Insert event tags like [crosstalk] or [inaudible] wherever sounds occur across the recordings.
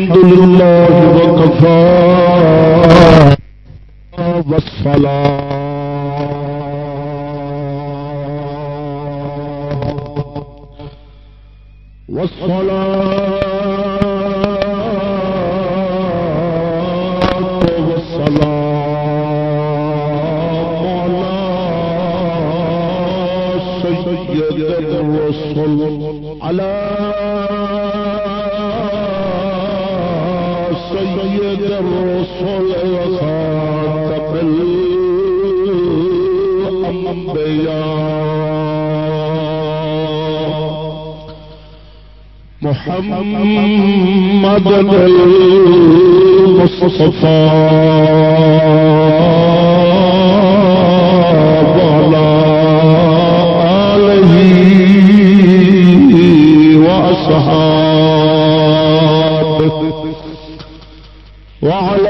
الحمد لله وكفى والصلاة والصلاة والسلام على سيد الرسل على وخاتم الأنبياء محمد المصطفى وعلى آله وأصحابه وعلى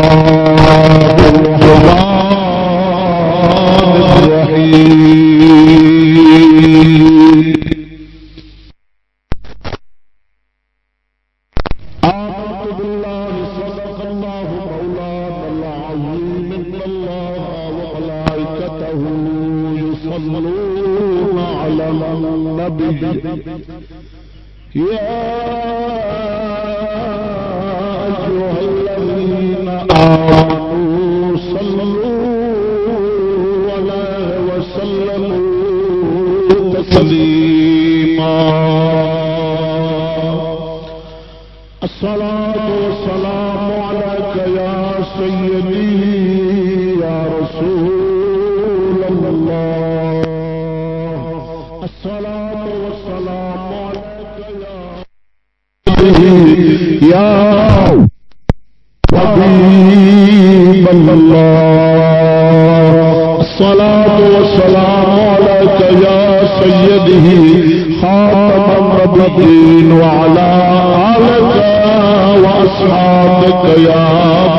وأصحابك يا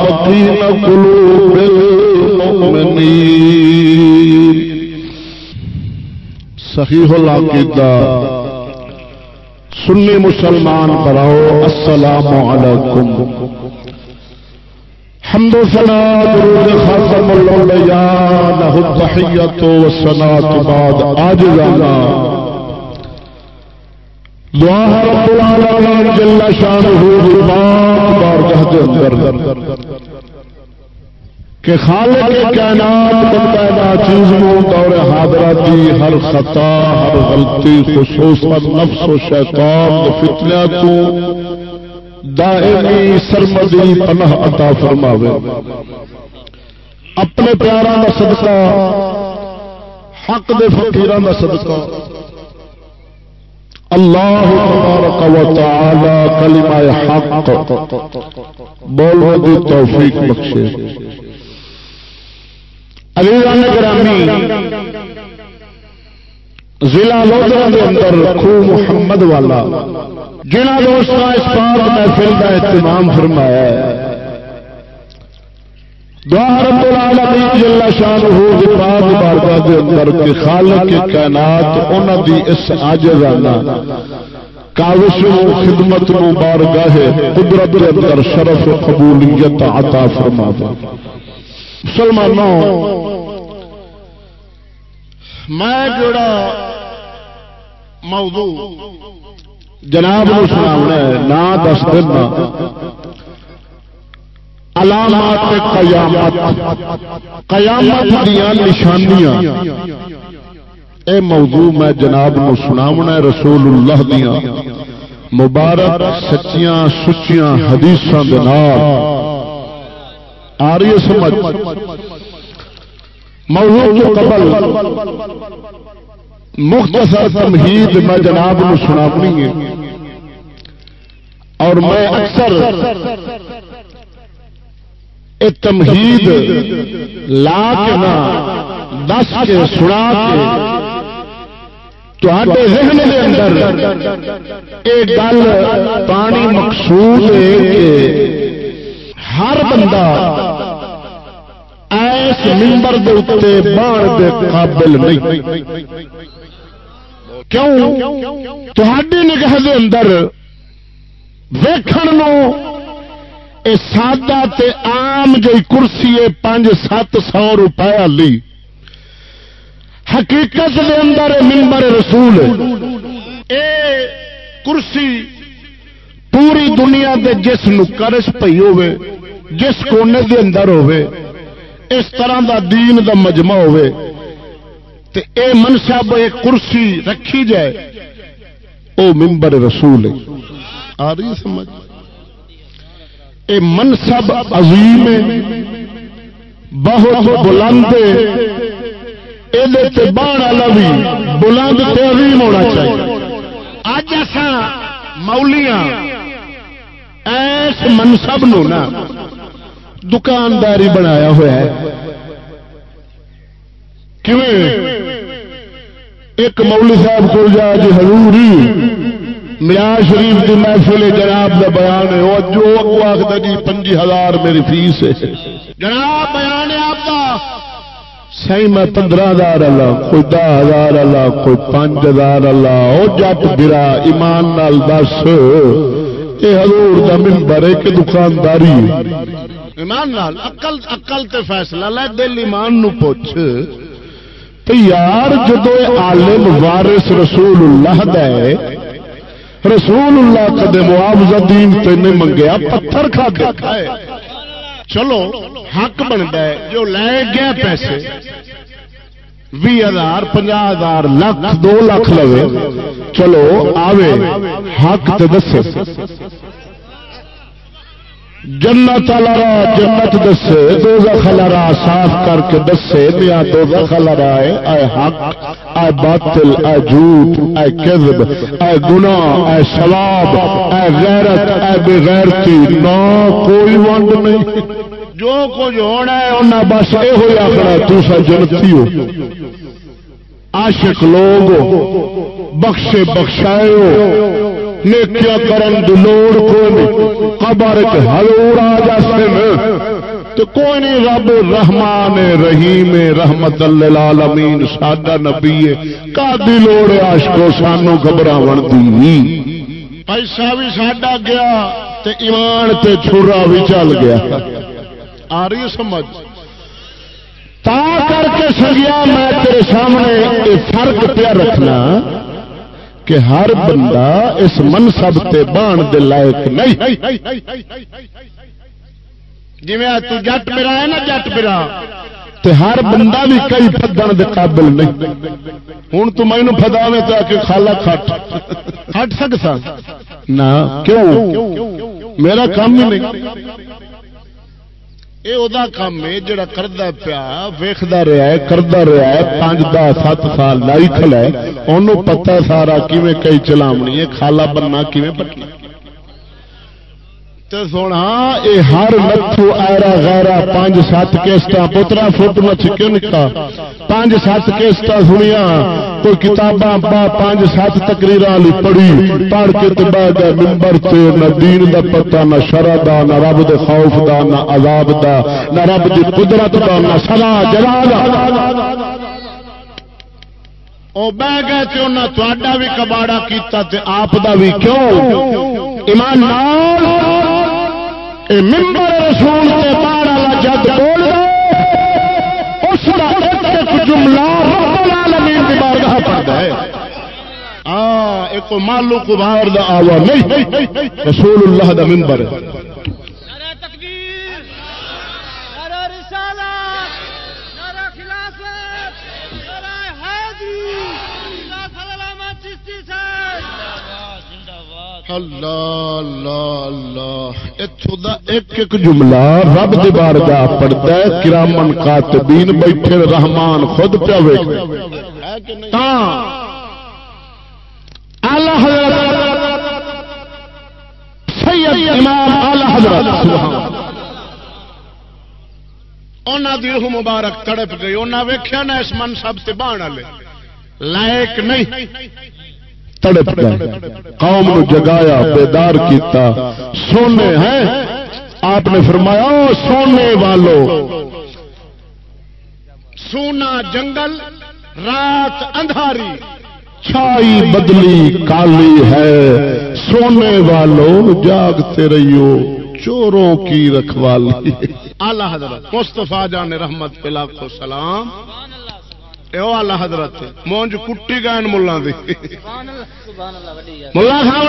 مقيم قلوب المؤمنين صحیح العقیدہ۔ سنی مسلمان براؤ السلام علیکم۔ حمد و ثنا درود خاتم الاولیاء له التحیت و الصلاۃ بعد۔ عاجزانا دعا ہے رب العالمین جل شانہ بات بارگاہ دے اندر کہ خالق کائنات بندہ ناچیز نو دور حاضراتی ہر خطا، ہر غلطی، خصوصاً نفس و شیطان و فتنہ تو دائمی سرمدی پناہ عطا فرماوے۔ اپنے پیارا کا صدقہ، حق دے فقیران کا صدقہ۔ اللہ تبارک و تعالی کلمہ حق بولنے دی توفیق بخشے۔ عزیزان گرامی، ضلع لودرا کے اندر خو محمد والا، جنہ دوستوں اس پاک محفل کا اہتمام فرمایا ہے۔ رب العالمین جل پاک بارگاہ دے اندر خالق کائنات انہاں دی اس عاجزانہ کاوش و خدمت قدرت دے اندر شرف و قبولیت عطا فرماوے۔ مسلمانوں، میں جڑا موضوع جناب نو سناونا ہے نا دس دینا علامات قیامت. قیامت دیا نشانیاں. اے موضوع میں جناب نو سناونا رسول اللہ دیا. مبارک سچیاں سچیاں حدیثاں دے نال. آ رہی سمجھ؟ موضوع جو قبل مختصر تمہید میں جناب نو سناونی ہے. اور میں اکثر تمہید لا کے نہ، دس کے سنا کے۔ ذہن کے اندر یہ گل پانی مقصود ہے کہ ہر بندہ ایس ممبر دے اتنے بان دے قابل نہیں۔ کیوں؟ تھوڑی نگاہ دے اندر ویکھن اے سادہ تے عام جو کرسی ہے پانچ سات سو روپئے لی حقیقت دے اندر ممبر رسول اے۔ کرسی پوری دنیا دے جس نکرش پی ہوے جس کونے دے اندر ہوے اس طرح دا دین دا مجمع ہوے تے اے منصب اے کرسی رکھی جائے، او ممبر رسول ہے آ رہی سمجھ؟ اے منصب عظیم بہت بلند یہ بان والا بھی بلند عظیم ہونا چاہیے۔ اج ایسا مولیاں ایس منصب نو نا دکانداری بنایا ہوا ہے۔ ایک مولی صاحب کو جا جی ہزور میاں شریف کی محفل جناب کا بیان ہے۔ وہ جو اگو آخر جی پنجی ہزار میری فیس ہے۔ جناب، بیان ہے آپ کا سی میں پندرہ ہزار اللہ، کوئی دہ ہزار اللہ، کوئی پانچ ہزار اللہ۔ وہ جٹ گرا ایمان نال دس یہ ہزور کا ممبر ہے کہ دکانداری۔ ایمان نال اقل اقل تے فیصلہ۔ لے دل ایمان نو پوچھ۔ تو یار جدو عالم وارث رسول اللہ دے رسول اللہ کدے معاوضہ دین تین منگیا، پتھر کھا کے۔ کھائے چلو، حق بنتا ہے، جو لے گیا پیسے بھی ہزار پنجا ہزار لاکھ دو لاکھ لگے چلو، آوے، حق تے دسے۔ جنت والا راہ، جنت دسے دو خلرا صاف کر کے دسے میاں دو زخلا خلرا اے حق، اے باطل، اے جھوٹ، اے کذب، اے گناہ، اے سواب اے غیرت، اے بے غیرتی نہ کوئی ونڈ نہیں۔ جو کچھ ہونا ہے انہیں بس یہ ہوئی آخر تو جنتی ہو۔ عاشق لوگ بخشے بخشائے ہو۔ نیکیا کرن دی؟ لوڑ کوئی قبر ہلور آ جاتے تو کوئی نہیں، رب رحمان رحیم رحمت للعالمین ساڈا نبی ہے۔ کا دی لوڑ عاشقو سانو گھبراون دی۔ پیسہ بھی ساڈا گیا تے ایمان تے چھرا بھی چل گیا۔ آ رہی سمجھ؟ تا کر کے سگیا میں تیرے سامنے فرق پیا رکھنا۔ کہ ہر بندہ اس منصب تے بان دے لائق نہیں۔ جی تو جٹ میرا ہے نا جٹ تے ہر بندہ بھی کئی فدن دے قابل نہیں۔ ہوں تو مینو فدا میں تو آ کے خالا کھٹ۔ ہٹ سکتا نہ کیوں؟ میرا کام ہی نہیں۔ یہ کام ہے جڑا کرتا پیا ویختا رہا ہے کرتا رہا ہے پانچ دس سات سال لائی کھلا ہے انہوں پتا سارا کیون کئی چلاونی ہے کھالا بننا کیون پٹنا؟ سونا یہ ہر لکھو ایرا غیرا، پانچ سات کیسٹ پوترا فوٹو مچ کیوں نکا پانچ سات کیسٹ سنیا، کوئی کتاباں با پانچ سات تقریر پڑھی۔ پڑھ کے تو بہ گئے ممبر سے نہ دین دا پتہ، نہ شرع دا، نہ رب دے خوف دا، نہ عذاب دا، نہ رب دی قدرت دا، نہ سلا جلا دا۔ او بہ گئے تے انہاں تہاڈا بھی کباڑا کیتا تے آپ دا بھی کیوں؟ ایمان نال۔ ممبر رسول کے بار والا جگ بول اس کا ایک جملہ العالمین کی بارگاہ پڑتا ہے ہاں ایک مالو کو دا آوا نہیں۔ رسول اللہ دا ممبر ہے اللہ اللہ اللہ اتوں ایک ایک جملہ رب دی بارگاہ پڑتا ہے، کرامن کاتبین بیٹھے، رحمان خود پیا سید امام اعلی حضرت دی روح مبارک تڑپ گئی انہیں ویخیا نا اس منصب سے بان والے۔ لائق نہیں۔ تڑپ گئے۔ قوم نو جگایا بیدار کیتا۔ سونے ہیں؟ آپ نے فرمایا سونے والو۔ سونا جنگل رات اندھاری۔ چھائی بدلی کالی ہے۔ سونے والو جاگتے رہیو۔ چوروں کی رکھوالی۔ آلہ حضرت مستفا جان رحمت پلا کو سلام۔ حضرت مونج کٹی گائن ملا صاحب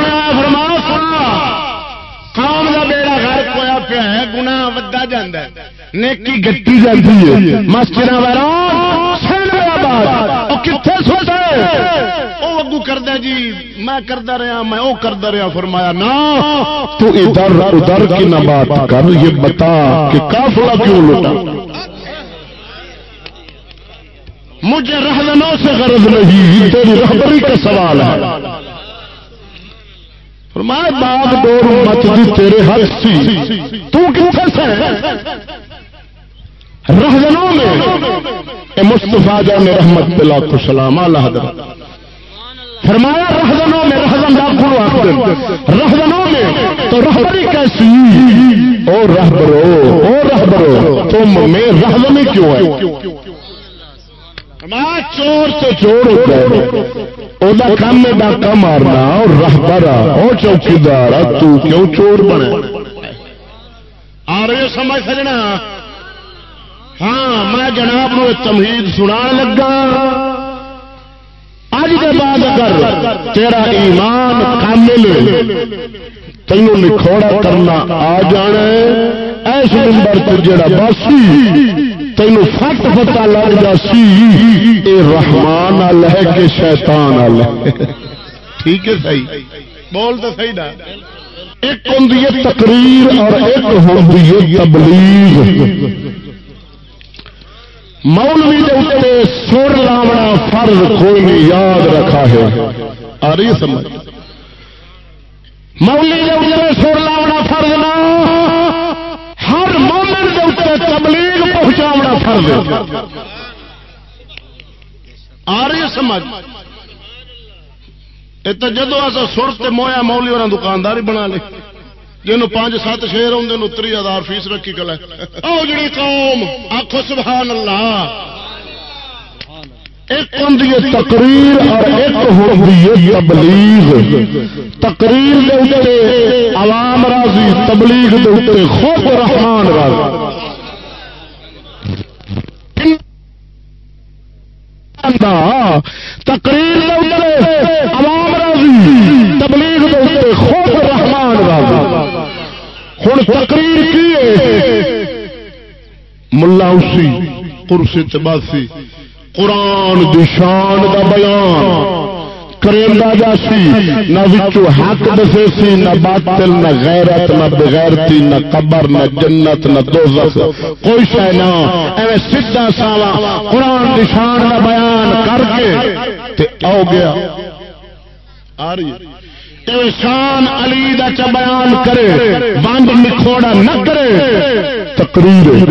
قوم کا بیڑا گھر کویا پیا ہے گنا ودا جا نیکی گٹی جاتی ہے۔ مسجد کتنے سوچا وہ اگو کردا جی میں کردا رہا میں وہ کردا رہا۔ فرمایا نا تو ادھر ادھر کی نہ بات کر یہ بتا کہ کافلا کیوں لوٹا؟ مجھے رہنموں سے غرض نہیں، تیری رہبری کا سوال ہے۔ فرمایا باغ ڈور مت دی تیرے حق سی۔ تو کتنے سے رہزنوں میں۔ مصطفیٰ جان رحمت پلا کو سلام اللہ حضرت۔ فرمایا رہزنوں میں رہزن لاکھوں آخر رہزنوں میں تو رہبری کیسی؟ او رہبرو او رہبرو، تم میں رہزنی کیوں ہے؟ چور تو چور ہوتا ہے وہ کام ہے ڈاکا مارنا۔ اور رہبر وہ چوکیدار تو کیوں چور بنے؟ آ رہے سمجھ سجنا؟ ہاں میں جناب نو تمہید سنا لگا۔ اج کے بعد اگر تیرا ایمان کامل تینوں لکھوڑا کرنا آ جانا ایس نمبر تو جڑا باسی تین فٹ پتا لگ جا سی اے رحمان ال ہے کہ شیطان ال ٹھیک ہے صحیح۔ بول تو صحیح نا۔ ایک ہوں تقریر اور ایک ہوں تبلیغ۔ مولوی دے سر لاونا فرض کوئی نہیں یاد رکھا ہے۔ آ رہی سمجھ۔ مولوی دے سر لاونا فرض نہ ہر مومن دے تبلیغ پہنچاونا فرض آ رہی ہے سمجھ؟ یہ تو جدو ایسا سر مویا مولی اور دکاندار بنا لے جنہوں پانچ سات شیر آدھے تری ہزار فیس رکھی کل او جڑی قوم آخو سبحان اللہ۔ ایک ہوں تقریر اور ایک ہوتی تبلیغ۔ تقریر عوام راضی، تبلیغ خود رحمان راضی۔ تقریر عوام راضی، تبلیغ خود رحمان راضی۔ ہوں تقریر کی ملا اسی کرسی تباسی، قرآن دشان کا بیان۔ کریندا جاسی نہ وچو حق دسے سی، نہ باطل، نہ غیرت، نہ بغیرتی، نہ قبر، نہ جنت، نہ دوزخ۔ کوئی شے نہ، ایویں سیدھا ساوا قرآن نشان دا بیان کر کے تے آ گیا۔ آ رہی ہے شان علی دا چ بیان کرے بند نکھوڑا نہ کرے، تقریر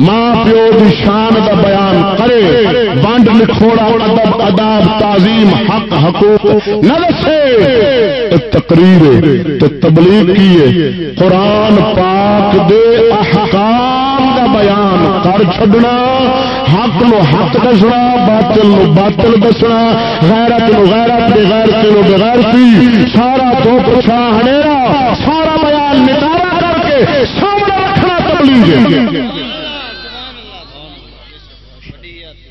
ماں پیو دی شان دا بیان کرے بند نکھوڑا ادب، اداب، تعظیم، حق، حقوق نہ دسے۔ تقریر تو تبلیغ کیے قرآن پاک دے احکام دا بیان کر چھڈنا، حق نو حق دسنا، باطل نو باطل دسنا، غیرت نو غیرت بغیرتی نو بغیرتی سارا دو پچھا ہنیرا، سارا بیان نتارا کر کے سامنے رکھنا تبلیغ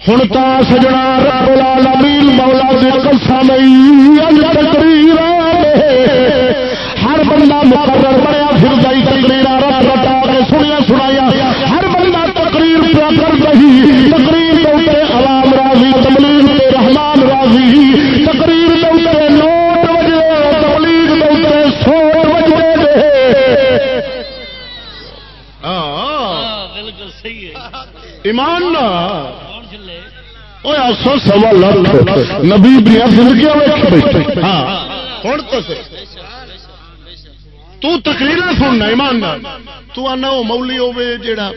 ہوں تا سجنا رب العالمین مولا دے قسم اج تقریر ہر بندہ مقرر بنیا، پھر گئی تقریر سنایا ہر بندہ تقریر پہ کر رہی تقریر کے عوام راضی تبلیغ کے رحمان راضی تقریر کے نوٹ بجے تبلیغ کے بجے ایمان سو سوا لاکھ نبی زندگی ہاں ہوں تو تو تقریر سننا ایمان تو آنا وہ مولی ہوے جڑا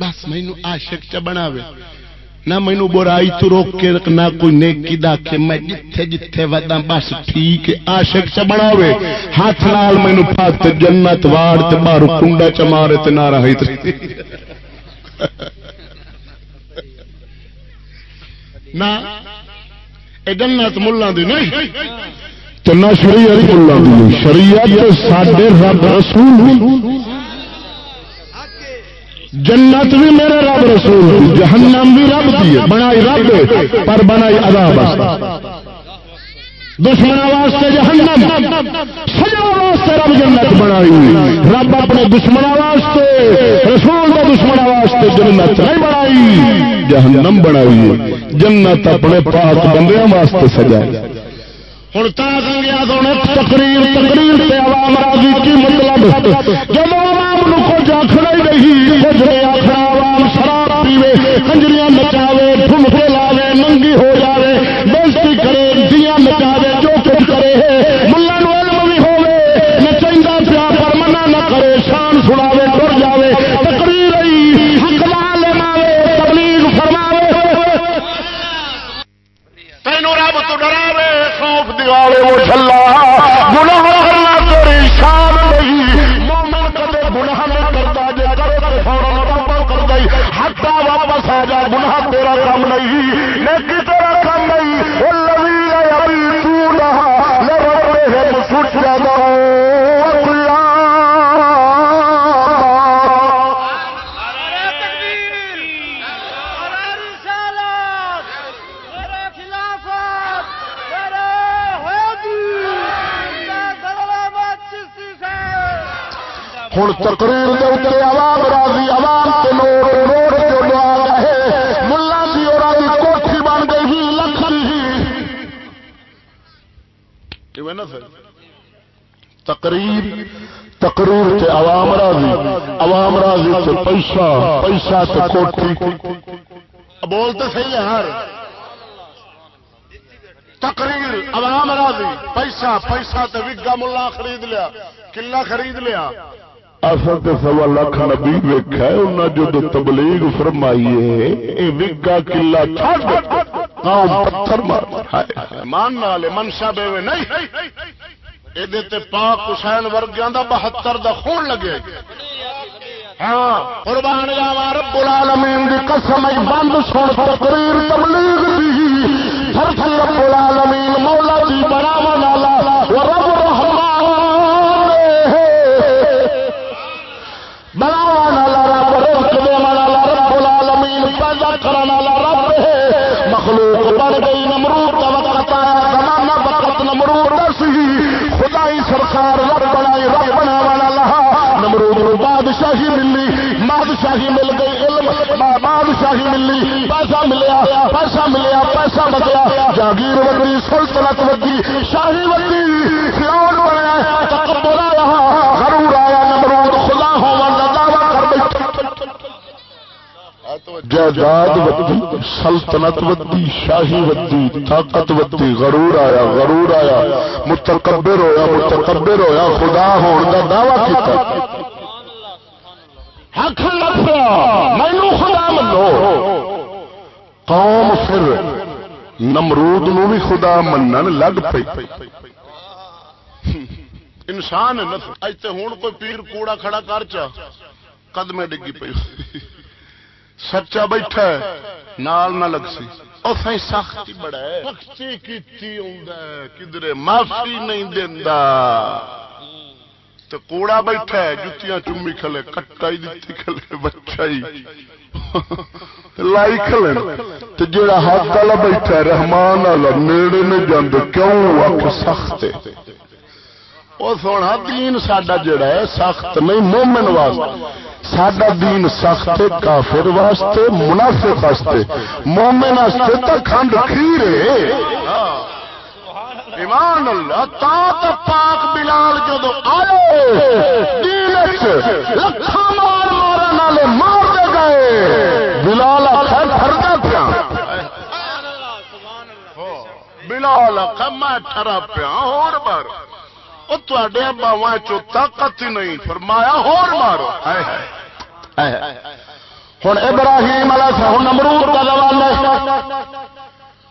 بس مینو عاشق چ بناوے۔ نہ مینو برائی تو روک کے نہ کوئی نیکی دا کہ میں جتھے جتھے ودا بس ٹھیک عاشق چ بناوے۔ ہاتھ نال مینو پھت جنت واڑ تے مارو کنڈا چ مارے تے نہ رہی تے۔ [laughs] نہ، اے جنت ملہ دی نہیں۔ تو نہ شریعت ملہ دی شریعت ساڈے رب رسول جنت بھی میرے رب رسول جہنم بھی رب دی بنائی رب پر بنائی عذاب دشمن واسطے جہنم سجا واسطے رب جنت بنائی رب اپنے دشمن واسطے، رسول کے دشمن واسطے جنت نہیں بنائی. جہنم بنائی جنت اپنے پاک بندیاں واسطے سجائی. ہوں تقریر تقریر سے عوام راضی کی مطلب جب عوام کو آخر ہی رہی کچھ آخر عوام شراب پیوے کنجریاں نچاوے ٹھمکے لاوے ننگی ہو جائے بےزتی کرے دیا نچاوے جو کچھ کرے ملا علم بھی ہوے نچا پیا پر منع نہ کرے شان سناوے ٹر جاوے تقریر رہی حکمال ماوے تبلیغ فرماوے تینوں رب تو ڈراوے خوف مسلا وہ گناہ کرنا تیری شان نہیں۔ مومن کدے گناہ نہیں کرتا، جے کرے تے فورن رب کر گئی ہٹا واپس آ جا، گناہ تیرا کم نہیں۔ لیکن ہوں تقریر دے اتنے عوام راضی، عوام کے نوٹ نوٹ جو لیا گئے ملا کی اور کوٹھی بن گئی ہی، لکھ تقریر تقریر تے عوام راضی عوام راضی تے پیسہ پیسہ تے کوٹھی۔ بولتے صحیح ہے ہر۔ تقریر، عوام راضی، پیسہ پیسہ تے وگا ملا خرید لیا کلا خرید لیا۔ اصل تے سوا لاکھ نبی ویکھا ہے، انہاں جو تبلیغ فرمائی ہے، اے وگا کلا چھڈ قوم پتھر مار ہائے مان نال منشا بے نہیں۔ ایدے تے پاک حسین ورگیاں دا 72 دا خون لگے۔ ہاں قربان جاوا رب العالمین دی قسم، اج بند سن تقریر تبلیغ دی۔ ہر رب العالمین، مولا بادشاہی ملی، بادشاہی مل گئی، علم بادشاہی ملی، پیسہ ملیا پیسہ ملیا، پیسہ بچیا۔ جاگیر وڈی، سلطنت وڈی، شاہی وڈی فلون بنیا، تکبر آیا، غرور آیا، نمرود خدا ہون دا کر بیٹھا۔ جائیداد ودی سلطنت ودی شاہی ودی طاقت ودی غرور آیا غرور آیا۔ متکبر ہویا متکبر ہویا، خدا ہون دا دعویٰ کیتا۔ حق لفظا مینو خدا منو۔ قوم پھر نمرود نو بھی خدا منن لگ پئی۔ انسان ہے اج تے ہن کوئی پیر کوڑا کھڑا کر چا۔ قدمے ڈگی پئی۔ سچا بیٹھا ہے، نال نہ لگ سی۔ اسیں سختی بڑا ہے۔ سختی کیتی ہوندا ہے۔ کدھر معافی نہیں دیندا۔ تے کوڑا بیٹھا ہے، جتیاں چمی کھلے کٹا ہی دتی کھلے بچہ ہی لائی کھلے۔ تے جڑا ہاتھ والا بیٹھا ہے، رحمان والا، نیڑے نہیں جاندے، کیوں اکھ سخت ہے؟ وہ سونا، دین ساڈا جڑا ہے، سخت نہیں، مومن واسطے۔ ساڈا دین سخت کافر واسطے، منافق واسطے۔ مومن واسطے تو کھنڈ کھیر ایمان اللہ تا تو پاک بلال جدو آئے، دین لکھاں مار مارن والے مار دے گئے۔ بلال آخر فردا پیا۔ بلال آخر میں ٹھرا پیا۔ اور بار وہ تے باواں چو طاقت ہی نہیں، فرمایا ہور مارو ہوں ابراہیم علیہ السلام نمرود کا زمانہ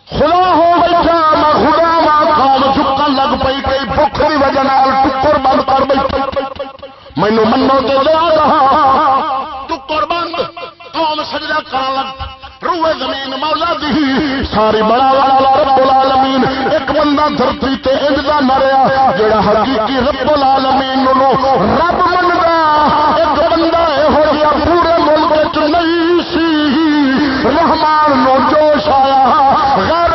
خدا ہو بیٹھا میں، خدا ماں قوم چکن لگ پئی کئی بخ کی وجہ ٹکر بند کر بیٹھا مینو منو تو ٹکر بند، قوم سجدہ کرن لگ۔ زمین مولا دی۔ ساری بڑا والا رب العالمین۔ ایک بندہ دھرتی تے انج دا مریا، جڑا حقیقی رب العالمین نو رب مندا۔ ایک بندہ ہو گیا پورے ملک وچ نہیں سی۔ رحمان نو جوش آیا۔ غیرت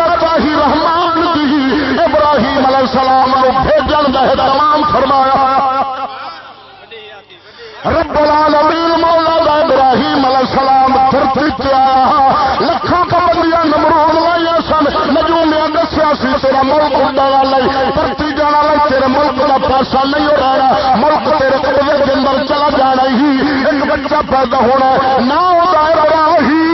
رب العالمین مولا دا ابراہیم علیہ السلام دھرتی تے آیا۔ لکھاں پابندیاں نمرود لائیا سن۔ نجومیاں دسیا سی تیرا ملک اڈا لئی دھرتی جانا لئی تیرے ملک دا پاسا نہیں ہو ملک تیرے قبضے کے اندر چلا جانا ہی۔ ایک بچہ پیدا ہونا نہ ہوتا ہے۔ ابراہیم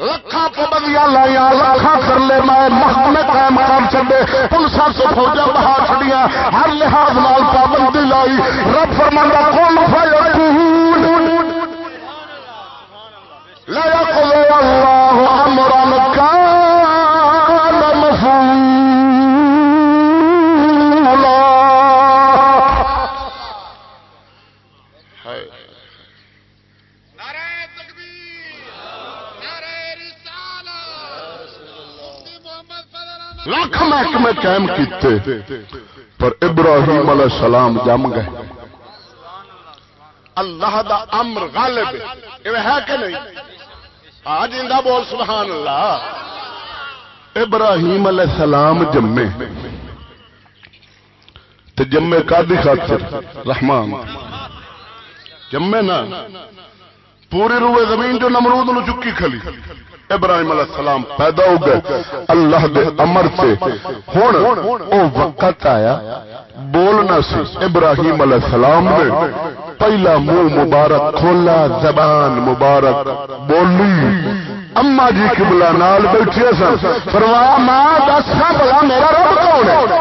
لکھاں پابندیاں لائیا لکھاں کر لے میں، محکمے قائم کر چلے پولیساں سے فوجاں بہا چھڑیاں ہر لحاظ نال پابندی لائی۔ رب فرماندا کون فیکون۔ لا يقضي اللہ قائم کیتے پر ابراہیم علیہ السلام جم گئے۔ اللہ دا امر غالب ہے۔ کہ نہیں؟ آج اندہ بول سبحان اللہ۔ ابراہیم علیہ السلام جمے۔ تے جمے کا دی خاطر؟ رحمان۔ جمے نا۔ پوری روئے زمین جو نمرود نو چکی کھلی۔ ابراہیم علیہ السلام پیدا ہو گئے۔ اللہ دے امر سے۔ ہن او وقت آیا۔ بولنا سی ابراہیم علیہ السلام نے۔ پہلا منہ مبارک، کھولا زبان مبارک۔ بولی۔ اما جی قبلہ نال بیٹھے سن۔ فرمایا ماں دس بلا میرا رب کون ہے؟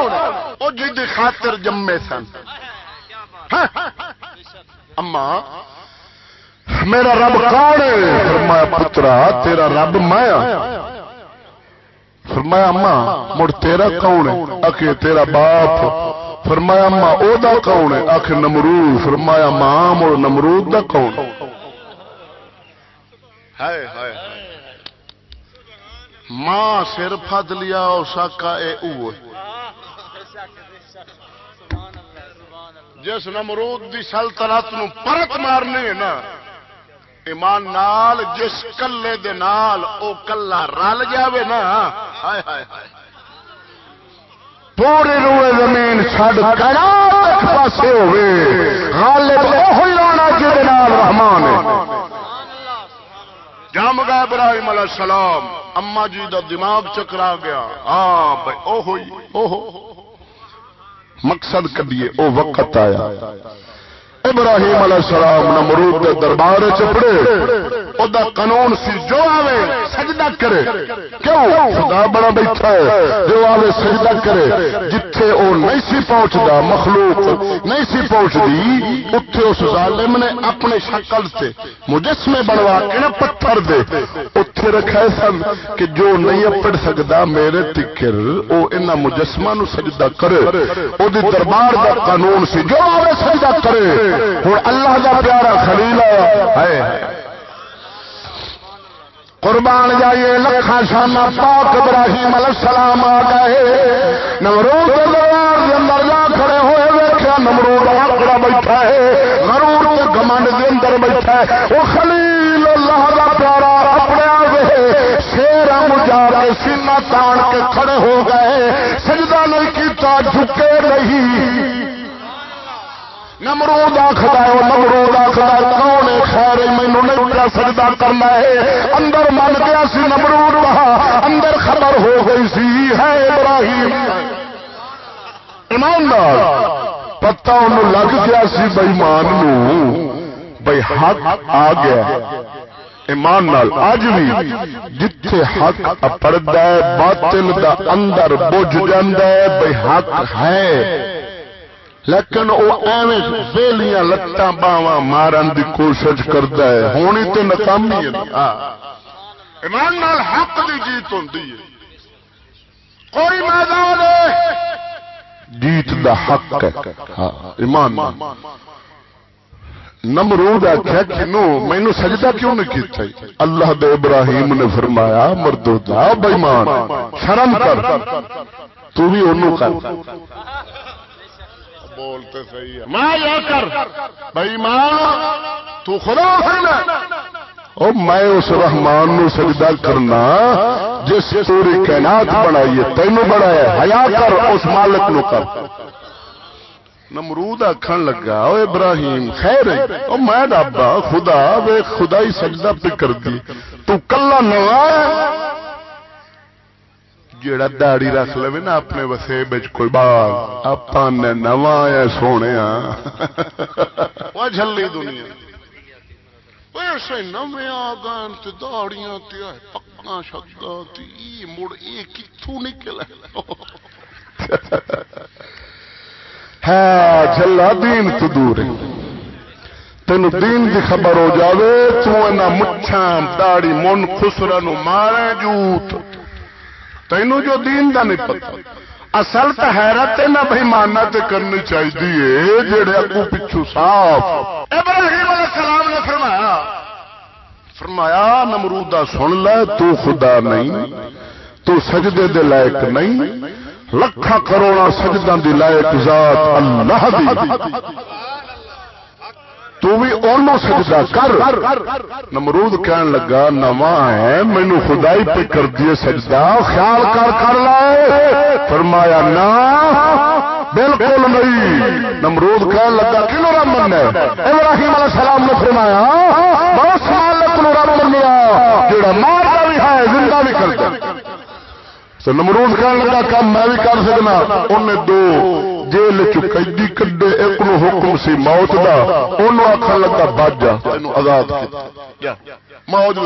او جی دی خاطر جمے سن۔ ہاں۔ اما میرا رب کون ہے؟ فرمایا، پترا، تیرا رب مایا ہاں۔ فرمایا، اما، مڑ تیرا کون ہے؟ اکے، تیرا باپ۔ فرمایا، اما او دا کون ہے؟ اکھ، نمرود۔ فرمایا ماں مڑ نمرود دا کون ہائے ہائے ماں سر پھد لیا اسا کا اے اوے جس نمرود دی سلطنت نو پرت مارنے نا ایمان نال جس کلے دے نال او کلا رل جاوے نا ہائے ہائے ہائے۔ پورے روئے زمین چھڈ ایک پاسے ہوے غالب اوہی ہونا جے نال رحمان ہے۔ جام گیا ابراہیم علیہ السلام اما جی دا دماغ چکرا گیا۔ ہاں بھائی او ہوئی او ہو۔ مقصد کدیے او وقت آیا۔ ابراہیم علیہ السلام نمرود دے دربار چپڑے او دا قانون سی جو آوے، سجدہ کرے۔ کیوں؟ خدا بڑا بیٹھا ہے، جو آوے سجدہ کرے۔ جتھے او نہیں سی پہنچدا، مخلوق نہیں سی پہنچدی، اتھے اس ظالم نے اپنے شکل سے مجسمے بنوا کے نا پتھر دے۔ اتھے رکھے سن کہ جو نہیں اپڑ سکدا، میرے تکر او انہاں مجسمہ نو سجدہ کرے۔ او دی دربار دا قانون سی جو آوے سجدہ کرے۔ ہوں اللہ دا پیارا خلیل ہے۔ قربان جائیے لکھا شانہ پاک ابراہیم علیہ السلام آ گئے۔ نمرود کے دربار کے اندر جا کھڑے ہوئے ویکھیا نمرود آکڑا بیٹھا ہے۔ غرور کے گمنڈ کے اندر بیٹھا ہے۔ وہ خلیل، اللہ دا پیارا اپنے آگے شیر مجا کے سینہ تان کے کھڑے ہو گئے۔ سجدہ نہیں کیتا، جھکے نہیں۔ نمرود آخر ہے نمرود آخر کون خیر مینو نہیں اٹھا سجدہ کرنا ہے۔ اندر من گیا سی نمرود وہاں، اندر خبر ہو گئی سی، ہے ابراہیم۔ ایماندار پتا ان لگ گیا سی بئیمان بھائی حق آ گیا۔ ایمان نال اج بھی جتھے حق اپڑدا ہے، باطل دا اندر بج جاندا ہے، بھئی حق ہے۔ لیکن وہ ایویں ویلیاں لتاں باواں مارن دی کوشش کرتا ہے۔ ہونی تو ناکامی ہے۔ ایمان نال حق دی جیت ہوندی ہے۔ کوئی میدان جیت دا حق ہے۔ ہاں ایمان نمرود آخیا کنو مینو سجدہ کیوں نہیں کیتا اللہ دے ابراہیم نے فرمایا، مردو دا بےمان شرم کر، تو بھی انہوں کر۔ بولتے صحیح ہے۔ ماں یا کر، بھائی ماں تو خدا ہے او میں اس رحمان نو سجدہ کرنا، جس پوری کائنات بنائی ہے، تینو بنایا حیا کر، اس مالک نو کر۔ نمرود آخر لگا، او ابراہیم، خیر ہے۔ او میں ڈابا خدا وے خدا ہی سجدہ پہ کر دی۔ تو کلا نواں جیڑا داڑی رکھ لو نا اپنے وسے بچ کوئی باغ۔ آپ نے نواں ہے سونے جلی دنیا۔ ایسے نویں آ گئے داڑیاں پکا شکا مڑ یہ کتوں نکل ہے جلا دین تو دور تین دین دی خبر ہو جاوے تو مچھاں داڑی من خسرا نو مارے جوت تینوں جو دین دا نہیں پتا اصل تو حیرت نہ ماننا تے کرنی چاہیے جڑے اگو پچھو صاف۔ ابراہیم علیہ السلام نے فرمایا فرمایا نمرودا سن لے تو خدا نہیں تو سجدے دے لائق نہیں۔ لکھا کروڑا سجدہ دی لائق ذات اللہ دی۔ تو بھی انہوں سجدہ کر۔ نمرود کہن لگا، نواں ہے مینو خدائی پہ کر دیے سجدہ۔ خیال کر کر لائے۔ فرمایا نا بالکل نہیں۔ نمرود کہن لگا کنو رب من ہے ابراہیم علیہ السلام نے فرمایا بس مالک نو رب من لیا جڑا مارتا بھی ہے، زندہ بھی کرتا تو نمرود کہن لگا کام میں بھی کر سکنا۔ انہیں دو جیل چی کڈے، ایک نو حکم سی موت دا، انہوں آخر لگا بج جا۔ آزاد موت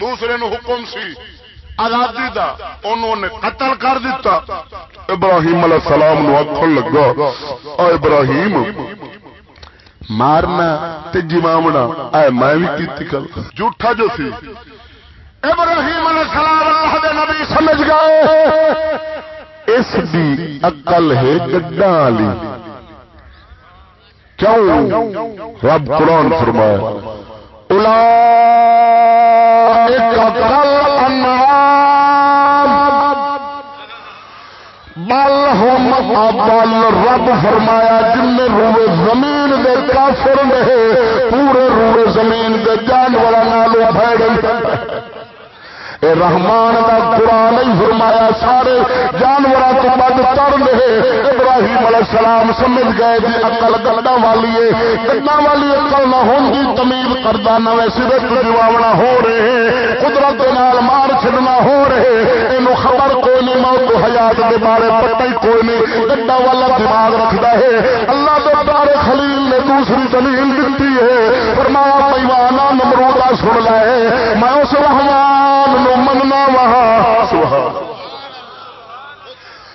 دوسرے نو حکم سی آزادی دا۔ انہوں نے قتل کر دیتا ابراہیم علیہ السلام نو آخر لگا اور ابراہیم، مارنا تے جمامنا۔ اے میں بھی کیتی کل۔ جھوٹا جو سی ابراہیم علیہ السلام اللہ دے نبی سمجھ گئے۔ اس دی اقل ہے گڈا والی کیوں؟ رب قرآن فرمایا الا بل ہم بل رب فرمایا، جن روئے زمین دے کافر رہے، پورے روئے زمین دے جانور نالو بھڑ اے رحمان دا قرآن ہی فرمایا سارے جانوروں تو بد تر لے۔ ابراہیم علیہ السلام سمجھ گئے جی اکل گڈا والی ہے گڈا والی اکل نہ ہوں گی جی تمیز کردہ نہ سرت جواونا ہو رہے قدرت نال مار چڑنا ہو رہے یہ خبر کوئی نہیں، موت حیات کے بارے پتہ ہی کوئی نہیں۔ گڈا والا دماغ رکھتا ہے۔ اللہ کے بارے خلیل دوسری دلیل دیتی ہے فرمایا پیوانا نمرودا سن لے میں اس رحمان نو مننا وہاں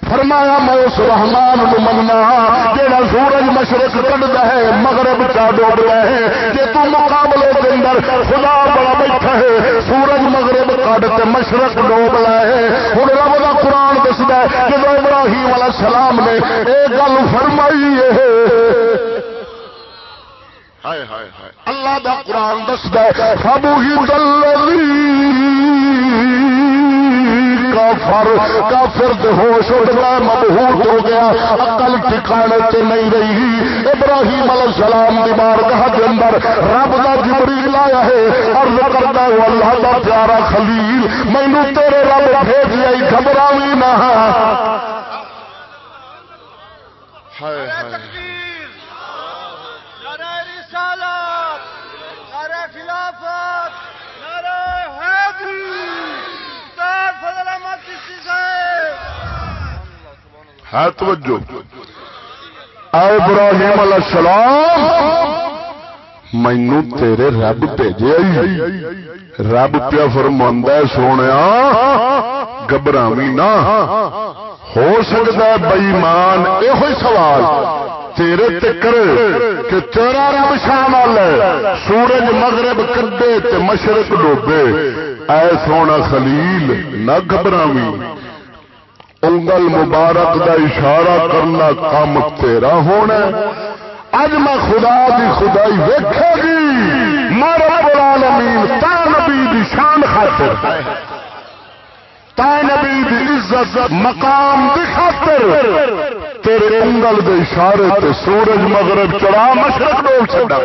فرمایا میں اس رحمان نو مننا جہاں سورج مشرق کٹتا ہے مغرب چا ڈوب رہا ہے جی تو مقابلے کے اندر خدا بڑا بیٹھا ہے سورج مغرب کٹ کے مشرق ڈوب رہا ہے ہوں رب کا قرآن دستا ہے جب ابراہیم علیہ السلام نے یہ گل فرمائی ہے اللہ دا قرآن دستا کافر کافر ہوش اٹھ گیا مبہوت ہو گیا عقل ٹھکانے سے نہیں رہی۔ ابراہیم علیہ السلام دی بارگاہ کے اندر رب دا جبریل آیا ہے عرض کرتا ہے اللہ دا پیارا خلیل مینو تیرے رب بھیج آئی گھبراوی نہ۔ ہائے ہائے۔ ہے، توجہ. اے ابراہیم علیہ السلام مینو تیرے رب بھیجے رب پیا فرماندا سونے گھبراوی نہ۔ ہو سکتا ہے بئیمان یہ سوال۔ تیرے تکر کہ تیرا رب شام ہے، سورج مغرب کدے تے مشرق ڈوبے۔ اے سونا خلیل، نہ گھبراوی۔ انگل مبارک دا اشارہ کرنا کام تیرا ہونا اج میں خدا دی خدائی ویکھے گی۔ میں رب العالمین تا نبی دی شان خاطر، تا نبی دی عزت، مقام دی خاطر تیرے انگل دے اشارے تے سورج مغرب چڑھا مشرق ڈول چھڈا۔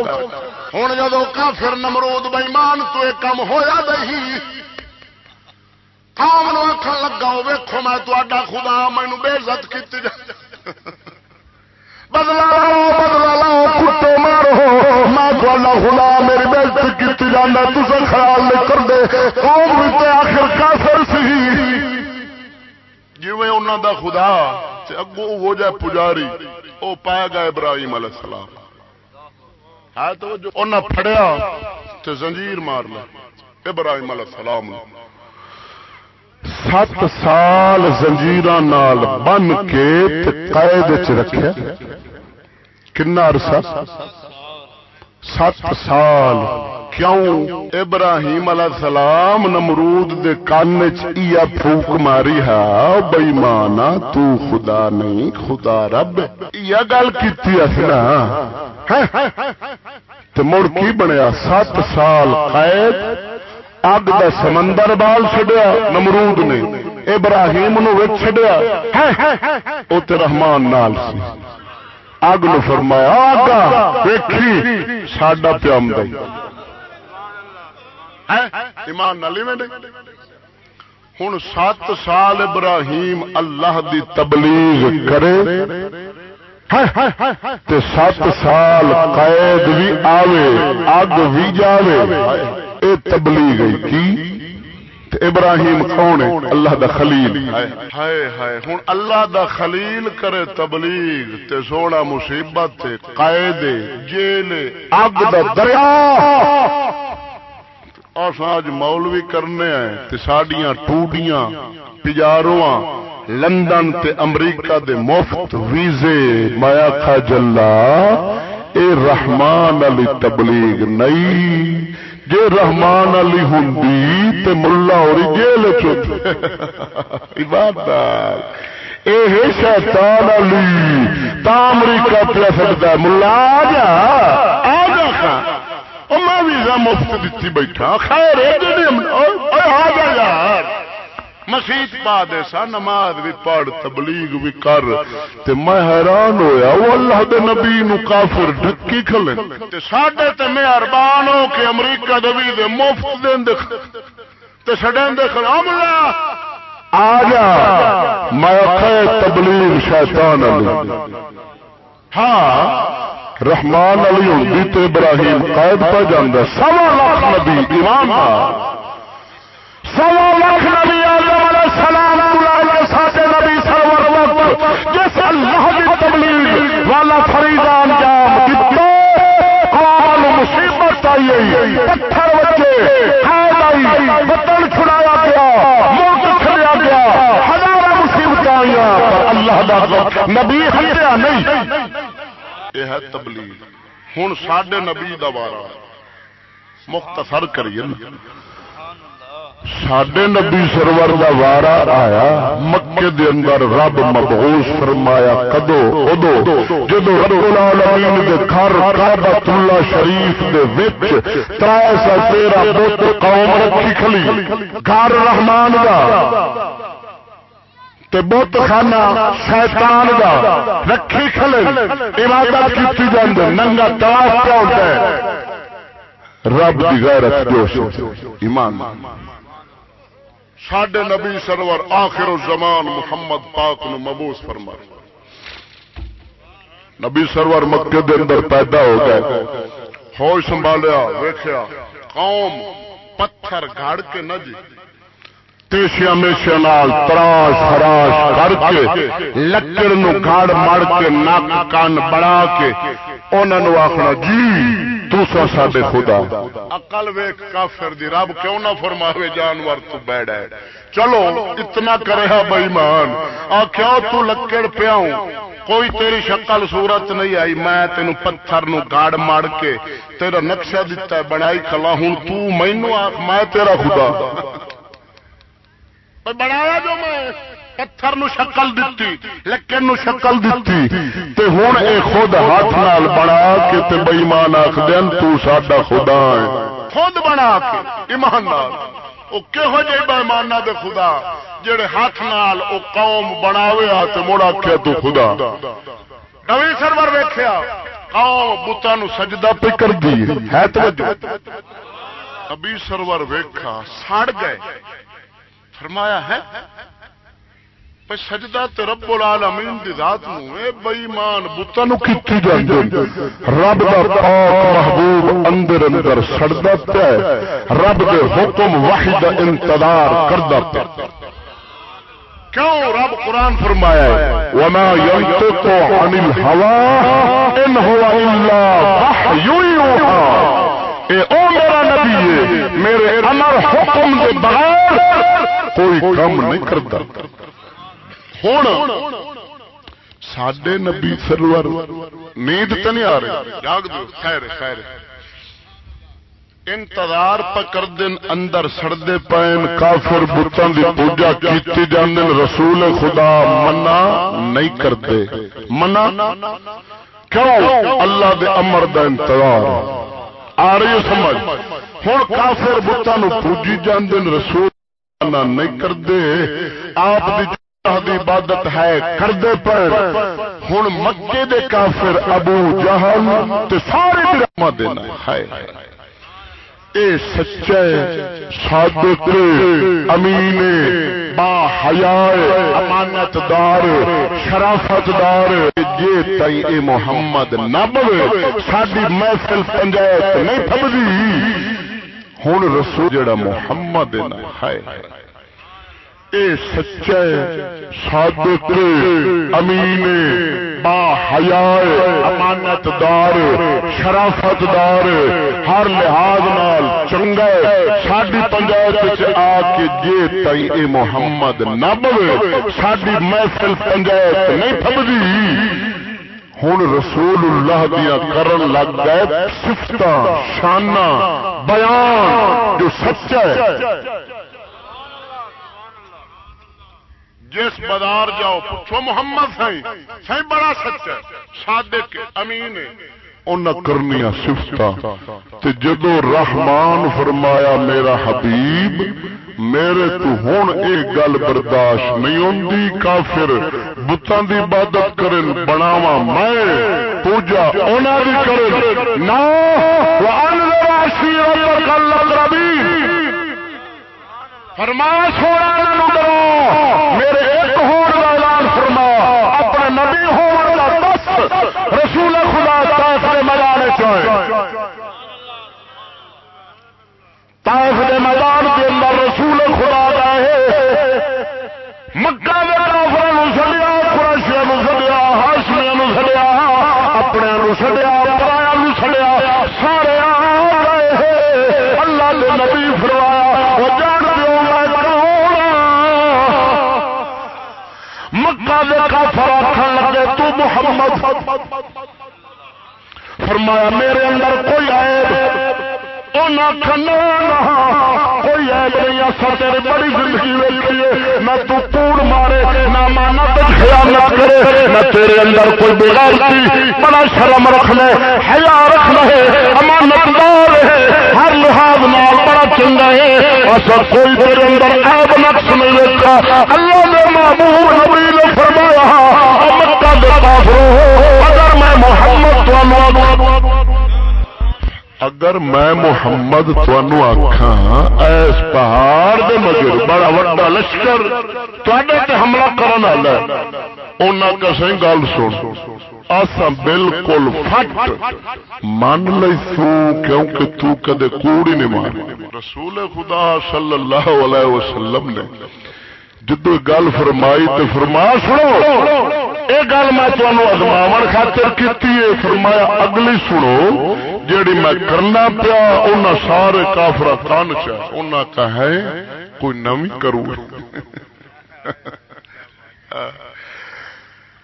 ہوں جدو کافر نمرود بےمان تو یہ کم ہوا نہیں قوم نو آخر لگا ویکو میں تا خدا مینو بےزت کی بدلا لاؤ بدلا لاؤ کٹو مارو۔ میں تھوڑا خدا میری بےزتی کی جانا تصے خیال نہیں کرتے قوم بھی آخر کافر سی۔ جی انہوں دا خدا اگو وہ جائے پجاری وہ پایا گیا ابراہیم علیہ السلام۔ ہے تو جو انہیں پھڑیا تے زنجیر مار لیا ابراہیم علیہ السلام سات سال زنجیر بن کے قید چ رکھا کنا عرصہ؟ سات سال۔ کیوں؟ ابراہیم علیہ السلام نمرود دے کان چیا پھوک ماری ہے۔ بےمانا تو خدا نہیں، خدا رب۔ یہ گل کی اصنا تو مڑ کی بنیا؟ سات سال قید۔ اگ دا سمندر بال چڈیا نمرود نے ابراہیم نو چڈیا رحمان نال سی اگ نو فرمایا آگا ویکھی ساڈا پیام دئی ایمان نالی میں ہوں سات سال ابراہیم اللہ دی تبلیغ کرے تے سات سال قید بھی آوے اگ بھی جاوے اے تبلیغ کی ابراہیم کون ہے؟ اللہ دا خلیل۔ ہائے ہائے ہوں اللہ دا خلیل کرے تبلیغ تے سونا مصیبت تے قید جیل اگ دا دریا۔ اج مولوی کرنے ہیں تے ساڈیاں ٹوڈیاں پجاروਆਂ لندن تے امریکہ دے مفت ویزے۔ مایا کھا جلا اے رحمان علی تبلیغ نہیں جے رحمان علی ہوں تے ملا اور جیل عبادت اے شیطان علی، تا امریکہ پہ سکتا ملا آ جا آ جا خان میں ویزا مفت دیتی بیٹھا۔ خیر آ جا یار۔ مسیت پا دے سا نماز بھی پڑھ تبلیغ بھی کر تے میں حیران ہویا وہ اللہ دے نبی نو کافر ڈھکی کھلے۔ تے ساڈے تے مہربان ہو کے امریکہ دے دے مفت دین دے تے سڈین دے خلام اللہ آ جا میں خیر تبلیغ شیطان علی۔ ہاں۔ رحمان علی ہوں تو ابراہیم قید پہ جانا سوا لاکھ نبی ایمان سوا لاکھ نبی آدم پتھر بچے بتن چھڑایا گیا، ملک چھڑیا گیا ہزار مصیبت آئی اللہ دا نبی ہٹیا نہیں۔ یہ ہے تبلیغ۔ ہوں سڈے نبی دا وارا مختصر کریے سڈے نبی سرور دا وارا آیا، مکے دے اندر رب مبعوث فرمایا، کدو، ادو، جدو رب العالمین دے گھر کعبۃ اللہ شریف دے وچ ترا سو تیرا بت قوم رکھی کھلی، گھر رحمان دا، تے بت خانہ شیطان دا رکھی کھلے عبادت کیتی جاندے، ننگا طواف کیا ہے۔ رب دی غیرت جوش ایمان۔ ساڈے نبی سرور آخر الزمان محمد پاک نو مبوس فرما نبی سرور مکے دے اندر پیدا ہو گئے۔ ہوش سنبھالیا، ویکھیا، قوم پتھر گھڑ کے نہ جی۔ تیشیا میشیا نال تراش خراش کر کے لکڑ نو گاڑ مڑ کے نک کن بڑا کے انہوں آخنا جی۔ تسا ساڈے خدا۔ عقل ویخ کافر دی رب کیوں نہ فرماوے جانور تو بیڑ ہے۔ چلو اتنا کرے بئیمان آخیا تو لکڑ پیاؤں کوئی تیری شکل صورت نہیں آئی۔ میں تین پتھر نو گاڑ ماڑ کے تیرا نقشہ دتا ہے بنائی کلا ہوں۔ تو مینو آخ میں تیرا خدا۔ بنایا جو میں۔ پتھر نو شکل دیتی لکڑ نو شکل دیتی تے ہوں اے خود ہاتھ نال بنا کے تے بےمان آخ دین تو ساڈا خدا ہے۔ خود بنا کے، ایمان نال۔ او کہو جے بےمانہ دے خدا، جڑے ہاتھ نال او قوم بناوے آ، تے مڑ آکھیا تو خدا۔ نوی سرور ویکھیا، قوم بتاں نو سجدہ پہ کر دی ہے توجہ۔ نبی سرور ویکھا، سڑ گئے۔ فرمایا ہے پہ سجدہ تے رب العالمین دی ذات نو اے بے ایمان بتاں نو کیتی جاندے رب دا پاک محبوب اندر اندر سڑدا پیا رب دے حکم وحی دا انتظار کردا پیا کیوں رب قرآن فرمایا ہے؟ وما ينطق عن الهوى ان هو الا وحي يوحى۔ اے او میرا نبی ہے میرے امر حکم دے بغیر کوئی کام نہیں کرتا ہوں سڈے نبی سرور نیند تو نہیں آ رہی جاگ دو خیر خیر انتظار پکڑ دن اندر سڑدے پین کافر بتان دی پوجا کیتی جاندن رسول خدا منا نہیں کرتے منا کیوں اللہ دے امر دا انتظار آ رہی سمجھ ہوں کافر بتان پوجی جاندن رسول منا نہیں کرتے آپ دی عبادت ہے، کردے پر۔ ہوں مکے دے کافر ابو جہل تے سارے ڈرامہ دینا ہے اے سچے صادق، امین با حیا امانت دار شرافت دار جے تئی اے محمد نہ بوے، ساڈی محفل پنجایت نہیں پھبدی۔ ہن رسول جڑا محمد ہے اے سچے صادق امین، با حیا امانت دار شرافت دار ہر لحاظ نال چنگا ساڈی پنجایت آ کے جے تئی اے محمد نہ بوے، ساڈی محفل پنجایت نہیں پھبدی۔ ہوں رسول اللہ دیا کرن لگ گئے سفت شانہ بیان جو سچا ہے۔ جس بازار جاؤ، پوچھو محمد سی سی بڑا سچا صادق امین ان کرنی سفت جدو رحمان فرمایا، میرا حبیب، میرے تو ہوں یہ گل برداشت نہیں ہوتی کافر بتان کی عبادت کرن بناوا میں، پوجا انہوں کی کرن۔ نہ فرما، سونا ڈرو میرے ایک ہون کا اعلان فرما، اپنے نبی ہون کا دس رسول خدا تاف کے میدان چاہے تاف کے میدان محمد۔ فرمایا میرے اندر کوئی عیب کوئی نہیں تیرے بڑی زندگی نہ تو مارے، نہ مانا خیانت کرے۔ نہ تیرے اندر کوئی بغیرتی بڑا شرم رکھنا حیا رکھنا ہے امانت دار ہے۔ ہر لحاظ نال بڑا چنگا ہے۔ اصل کوئی تیرے اندر عیب نقص نہیں دیکھا اللہ نے محبوب نبی نے فرمایا مکہ دے اگر میں محمد تو اگر میں محمد تنوع آخا ایس پہاڑ دے مگر بڑا وڈا لشکر تے حملہ کرنے والا انہیں کسے گل سن اسا بالکل فٹ من لئی تو کیونکہ تو کدے کوڑ ہی نہیں مار رسول خدا صلی اللہ علیہ وسلم نے جدو گل فرمائی تو فرما سنو یہ گل میں تمہوں ازماو خاطر کی فرمایا، اگلی سنو، جیڑی میں کرنا پیا ان سارے کافر کان چ ہے کوئی نمی کرو۔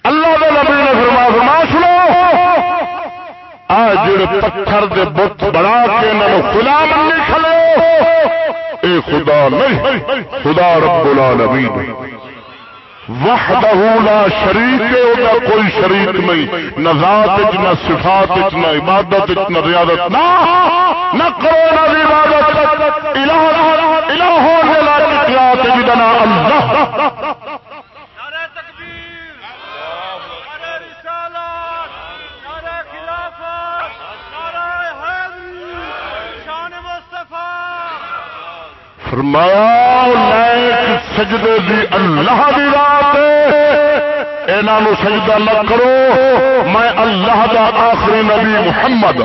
اللہ دے نبی نے فرما فرما سنو، آ جڑے پتھر دے بت بنا کے انہوں خدا من کھلو اے خدا نہیں، خدا رب العالمین۔ وحدہ لا شریک ہے کوئی شریک نہیں۔ نہ ذات نہ صفات نہ عبادت نہ ریاضت۔ نہ نہ کرو نہ عبادت۔ الہ الہ ہو لا قیات جدنا اللہ۔ فرمایا، لائق سجدے دی اللہ دی رات انہوں سجدہ نہ کرو۔ میں اللہ دا آخری نبی محمد۔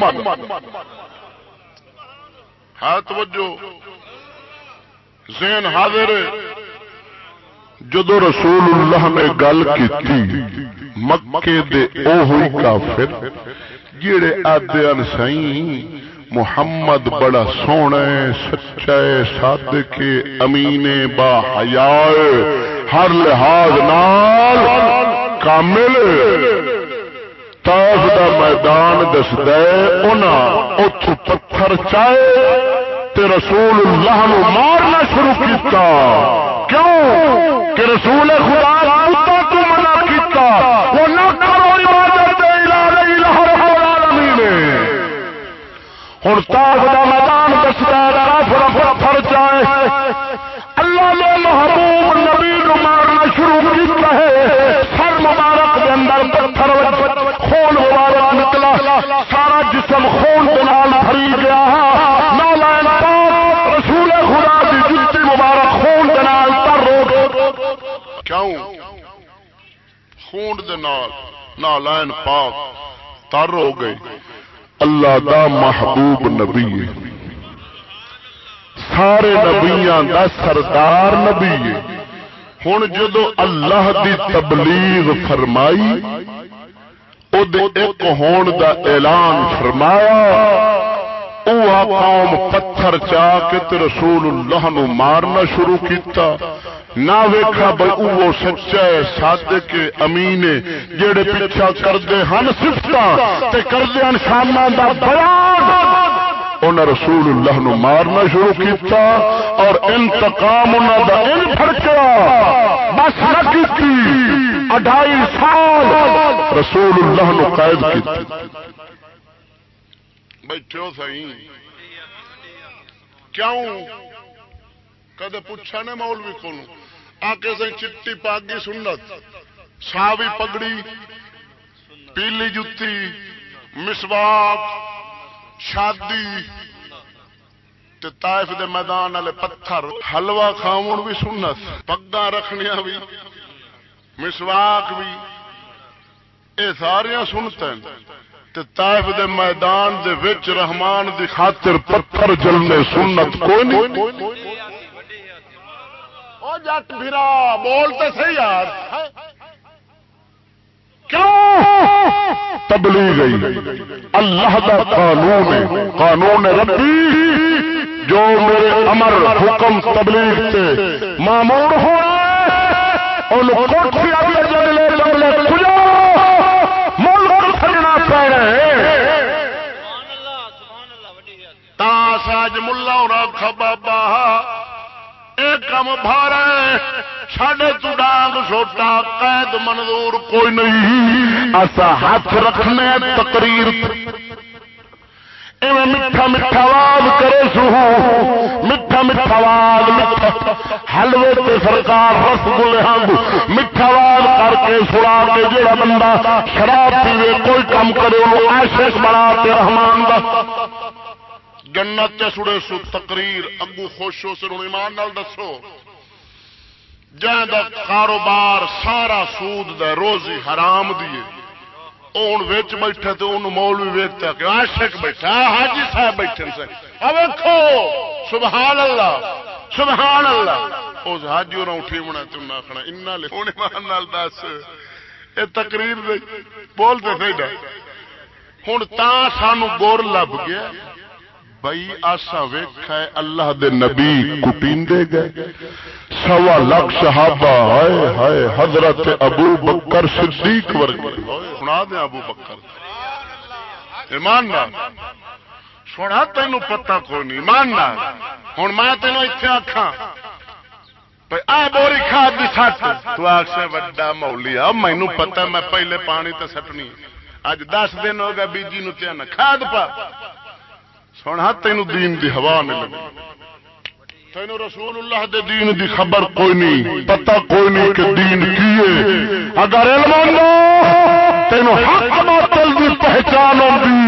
ہاں توجہ۔ ذہن حاضر جدو رسول اللہ نے گل کی مکے دے او ہوئی کافر جڑے آدھے سائیں محمد بڑا سونا ہے، سچا ہے، صادق ہے، امین با حیا ہر لحاظ نال کامل۔ تاف دا میدان دسدا ہے ات پتھر چائے تے رسول اللہ نو مارنا شروع کیتا۔ کیوں؟ کہ رسول خدا کتا منع کیتا۔ وہ نہ ہوں تاغ کا میدان دستا کافر پتھر چائے اللہ نے محبوب نبی نو مارنا شروع کیا ہے۔ سر مبارک کے اندر پتھر خون مبارک نکلا۔ سارا جسم خون کے نال بھری گیا۔ نالائن پاک رسول خدا کی جتی مبارک خون کے نال تر رو کیوں؟ خون دے نال، نالائن پاک تر ہو گئی اللہ دا محبوب نبی ہے۔ سارے نبیاں دا سردار نبی ہے۔ ہوں جدو اللہ دی تبلیغ فرمائی، او دے ایک ہون دا اعلان فرمایا قوم پتھر چا کے رسول اللہ نو مارنا شروع کیتا۔ نہ ویکھا بھائی وہ سچا ہے، صادق ہے، امین ہے جڑے پیچھا کردے ہن صفتاں تے کردے ہن شاناں دا بیان۔ انہیں رسول اللہ نو مارنا شروع کیتا اور انتقام انہوں دا ان پھڑکیا۔ بس نہ کیتی، اڈھائی سال رسول اللہ نو قائد کیتی بیٹھے ہو سہی۔ کیوں؟ کدے پوچھا نے مولوی کو آ کے چٹی پاگی سنت، ساوی پگڑی، پیلی جتی، مسواک، شادی، تے طائف دے میدان والے پتھر حلوا کھاون بھی سنت پگا رکھنیا بھی مسواک بھی اے ساریا سنت تے طائف دے میدان دے وچ رحمان دی خاطر پتھر جلنے سنت، کوئی نہیں۔ جٹ بھرا بول تے صحیح یار کیوں؟ تبلیغ گئی۔ اللہ دا قانون ہے۔ قانون ربی۔ جو میرے امر حکم تبلیغ سے معمور ہو ان ملک سجنا رہے تاس ملا اور بابا اے کم بھارا ساڈے تو ڈانگ سوٹا، قید منظور کوئی نہیں۔ اسا ہاتھ رکھنے تقریر۔ میٹھا میٹھا آواز کرے سو میٹھا میٹھا آواز میٹھا۔ حلوے تے سرکار رس گلے ہنگ۔ میٹھا آواز کر کے سنا کے جڑا بندہ شراب پیوے، کوئی کام کرے وہ آشش بنا کے رحمان دا۔ جنت تے سڑے سو تقریر، اگو خوش ہو، سر ایمان نال دسو۔ جہاں دا کاروبار سارا سود دا روزی حرام دیے اون وچ بیٹھے تے اون مولوی ویکھتا کہ عاشق بیٹھا حاجی صاحب بیٹھے سے ا ویکھو، سبحان اللہ سبحان اللہ۔ اس جی، حاجی اور اٹھی بنا تے نہ کھنا انہاں لے اون ایمان نال دس۔ اے تقریر دے بولتے صحیح ڈا ہوں تا سانو گور لب گیا۔ بئی آسا ویخ اللہ دے نبی کٹیندے گئے۔ سوا لاکھ صحابہ ہائے ہائے حضرت ابو بکر صدیق ورگے۔ سنا دیں ابو بکر۔ ایمان نال۔ سونا تینوں پتہ کوئی نہیں۔ ایمان نال۔ ہوں میں تینوں اتنے آخا بوری کھاد دی سٹ۔ تو آخ وڈا مولی آ مینو پتا میں پہلے پانی تے سٹنی۔ اج دس دن ہو گیا بیجی نو تین کھاد پا۔ سونا تینوں دین دی ہوا نہیں لگی۔ تینوں رسول اللہ دے دین دی خبر کوئی نہیں پتہ کوئی نہیں کہ دین کیے اگر علم تینوں حق باطل دی پہچان ہوندی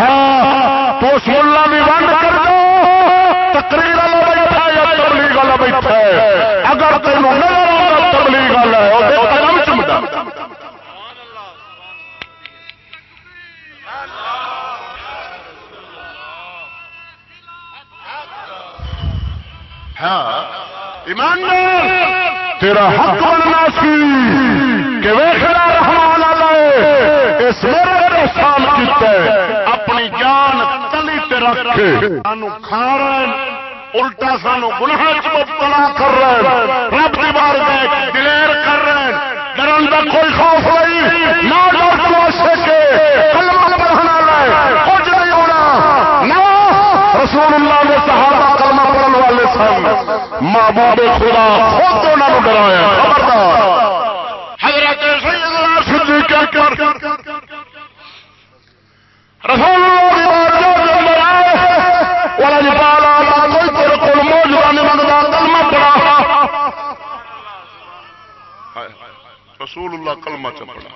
ہاں تو اس ملا بھی ونڈ کر دو تقریر والا بیٹھا یا تبلیغ والا بیٹھا ہے اگر تینوں نظر آتا تبلیغ والا ہے وہ دیکھ کر چمدا ہاں۔ ایماندار تیرا حق بننا سی کہ ویخنا رحمان اللہ اس میرے احسان کیتا ہے اپنی جان تلی تے رکھ سانو کھا رہے الٹا سانو گناہ مبتلا کر رہے رب دی بار دلیر کر رہے ڈرن کا کوئی خوف نہیں۔ نہ ڈر کے۔ کلمہ پڑھنا لے کچھ نہیں ہونا نہ رسول اللہ نے صحابہ کلمہ پڑھن والے سن محبوب خدا خود انہوں نے ڈرایا خبردار حضرت سیدنا صدیق اکبر رسول اللہ کی بارگاہ کے اندر آئے والا جی پالا کوئی تیرے کو موجودہ نہیں منگتا کلمہ پڑھا رسول اللہ کلمہ چپڑا۔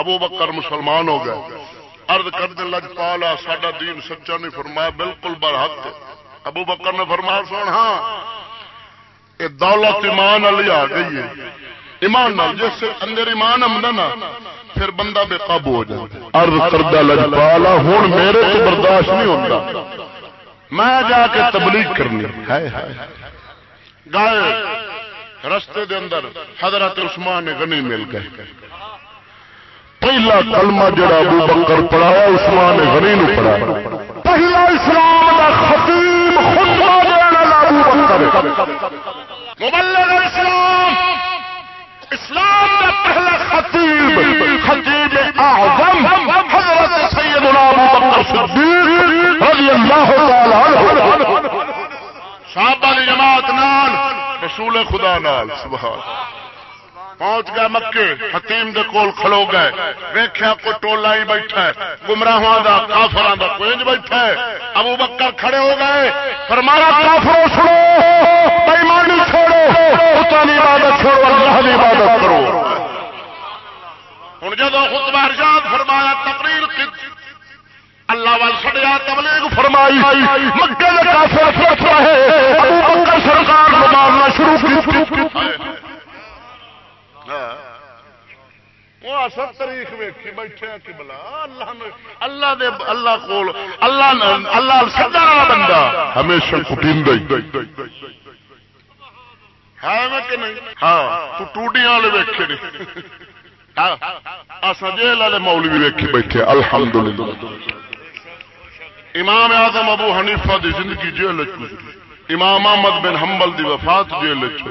ابو بکر مسلمان ہو گئے۔ ارد کر دے لج پالا ساڈا دین سچا نہیں فرمایا، بالکل برحق ابو بکر نے فرمایا، سن ہاں یہ دولت ایمان علی آ گئی ہے۔ ایمان نال، جس سے اندر ایمان آمدا نا، پھر بندہ بے قابو ہو جائے۔ ارد کردہ لج پالا ہوں میرے تو برداشت نہیں ہوتا میں جا کے تبلیغ کرنی۔ ہے گائے، رستے دے اندر حضرت عثمان غنی مل گئے۔ پہلا کلمہ جڑا ابو بکر پڑھایا عثمان غنی نے پڑھایا پہلا اسلام دا خطیب خطبہ دینے والا ابو بکر۔ مبلغ اسلام اسلام دا پہلا خطیب خطیب اعظم حضرت سیدنا ابو بکر صدیق رضی اللہ تعالی عنہ۔ صحابہ جماعت نال، رسول خدا نال، سبحان اللہ۔ پہنچ گئے مکے حتیم دے کول کھلو گئے۔ ویکھیا کو ٹولا ہی بیٹھا ہے۔ گمراہاں دا، کافراں دا کوئی بیٹھا ہے۔ ابو بکر کھڑے ہو گئے۔ فرمایا، کافرو سنو بے ایمانی چھوڑو خدا دی عبادت چھوڑو، اللہ دی عبادت کرو۔ ہن جدو خطبہ ارشاد فرمایا، تقریر کی، اللہ وال سڑیا، تبلیغ فرمائی۔ مکے دے کافر فرت رہے۔ ابو بکر سرکار کو مارنا شروع کی وہ اصل تاریخ ویکھی بیٹھے کہ بلا اللہ اللہ دے اللہ کول اللہ اللہ سدا والا بندہ ہمیشہ کٹیندا ہی ہے میں کہ نہیں؟ ہاں تو ٹوڈیاں والے ویکھے نہیں۔ ہاں اسا جیل والے مولوی ویکھی بیٹھے الحمدللہ۔ امام اعظم ابو حنیفہ دی زندگی جیل گزری۔ امام احمد بن حنبل دی وفات جیل وچ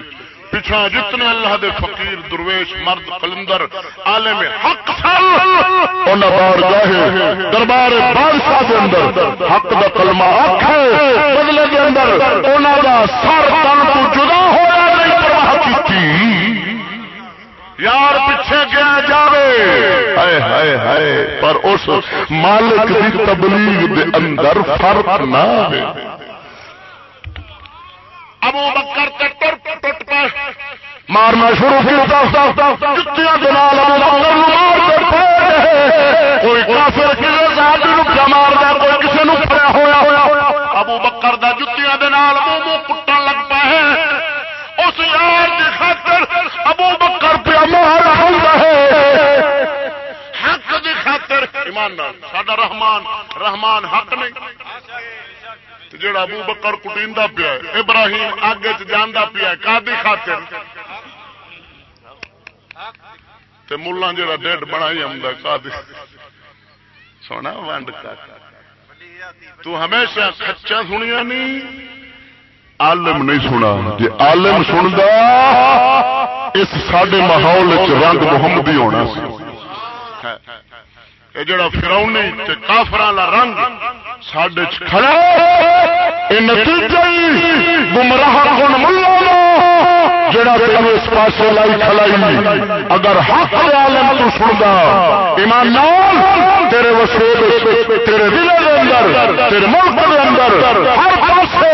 پچھا جتنے اللہ دے فقیر، درویش، مرد، قلندر، عالم حق سن، انہاں بارگاہ دربار بادشاہ دے اندر حق دا کلمہ آکھے، بدلے دے اندر انہاں دا سر تن تو جدا ہویا نہیں پرواہ کیتی۔ یار، پیچھے گیا جاوے۔ ہائے ہائے ہائے، پر اس مالک دی تبلیغ دے اندر فرق نہ ہے ابو بکر تے ٹر ٹٹ مارنا شروع کیا جتیاں دے نال ابو بکر نو مار دے کوئی کافر کسے صحابی نو کوئی کسے نو ہویا ابو بکر دا جتیاں دے نال منہ منہ کٹن لگ پے اس یار دی خاطر ابو بکر پہ مار ہوندا ہے۔ حق دی خاطر ایمان نال، ساڈا رحمان رحمان حق نہیں۔ جڑا ابو بکر کٹیندا پیا ابراہیم آگے چ پیا ہے کا دی خاطر؟ تے ملا جڑا ڈیڈ بنائی ہوندا کا دی سونا ونڈ کا تو ہمیشہ کچا سنیا نہیں، عالم نہیں سنا۔ جی عالم سندا، اس سڈے ماحول رنگ محمدی ہونا سی۔ یہ جڑا فراؤنی تے کافران رنگ سڈے کھڑا یہ نتیجہ گمراہ کن ملا جڑا تینوں اس پاس لائی کھلائی اگر حق عالم تو سندا، ایمان نال، تیرے وسیلے تیرے دل دے اندر، تیرے ملک دے اندر، ہر پاسے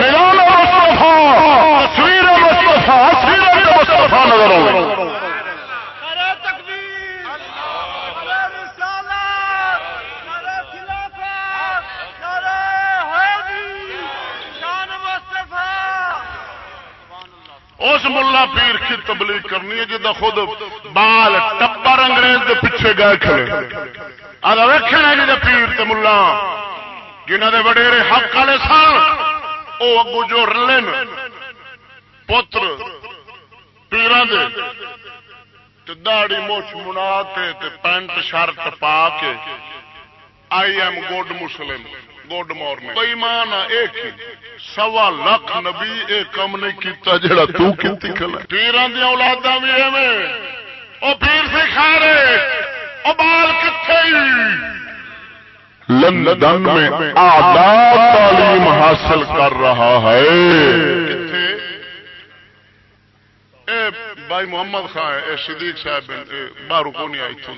نظام مصطفیٰ تصویر مصطفیٰ سیرت مصطفیٰ نظر آؤ اس ملا پیر کی تبلیغ کرنی ہے جدا خود بال ٹپر انگریز دے پیچھے گئے کھڑے۔ ویکھنا جی پیر تے ملا۔ جنہ دے وڈیرے حق والے سن وہ اگو جو رلن پتر پیران دے۔ تے داڑی موچ منا کے تے پینٹ شرٹ پا کے۔ I am good Muslim. Good morning کوئی مان ایک سوا لاکھ نبی یہ کم نہیں کیتا جڑا تو کیتی کھلا پیران دی اولاداں بھی ایویں. او پیر سے کھا رہے او بال کتھے لندن میں آداب تعلیم حاصل کر رہا ہے. اے بھائی محمد خان ہے اے صدیق صاحب باہر کو نہیں آئی تھو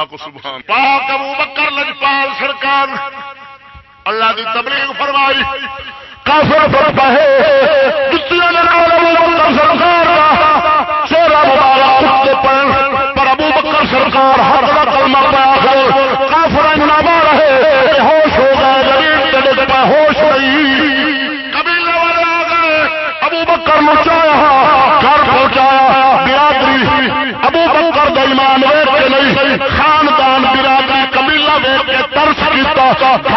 آکو سبحان پاک ابو بکر لجپال سرکار۔ اللہ دی تبلیغ فرمائی۔ کافر فرما ہے نال ابو بکر سرکار دا۔ چہرہ مبارک اٹھتے پڑھن پر ابو بکر سرکار حق دا کلمہ پڑھا کافر انما رہے۔ ہوش ہو گئے۔ زمین تے ڈگ پے۔ ہوش نہیں قبیلے والے آ گئے۔ ابو بکر مچایا۔ گھر پہنچایا۔ برادری۔ ابو بکر دا ایمان ویک کے نہیں۔ خاندان، برادری، قبیلہ ویک کے ترس کیتا۔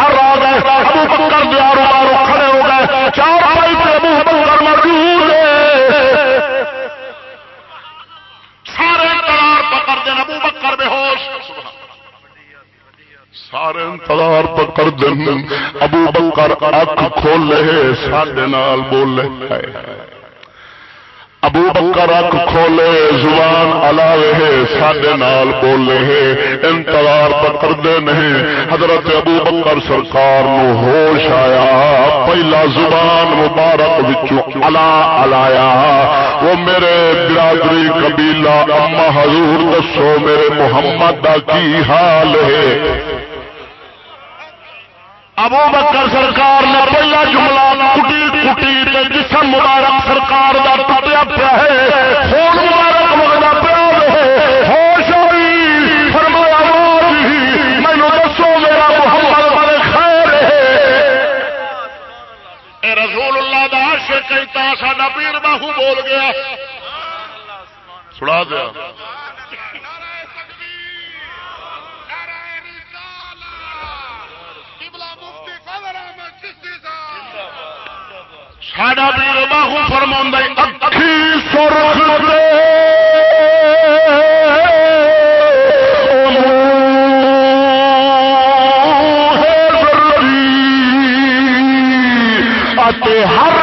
گھر آ گئے ابو بکر کھڑے ہو گئے۔ چار پائی پہ ابو کر موجود سارے انتظار پکڑ دین، ابو بکر بے ہوش۔ سارے انتظار پکڑ دین۔ ابو بکر اکھ رہے، ساڈے نال رہے۔ ابو بکر اکھ کھولے، زبان الاوے ساڈے نال بولے انتظار پکڑ دے نہیں۔ حضرت ابو بکر سرکار نو ہوش آیا، پہلا زبان مبارک وچوں الا الایا وہ میرے برادری قبیلہ اما حضور دسو، میرے محمد دا کی حال ہے؟ ابو بکر سرکار نے پہلا جملہ کٹی کٹی جسم مبارک سرکار دا پیا ہے؟ خون مبارک وگدا پیا ہے۔ ہوش آئی فرمایا مینو دسو میرا محمد بڑے خیر ہے۔ اے رسول اللہ دا عاشق کہتا ساڈا پیر باہو بول گیا۔ سنا دیا۔ ساڈا پیر باہو فرما اکھی سرخ دے۔ ہر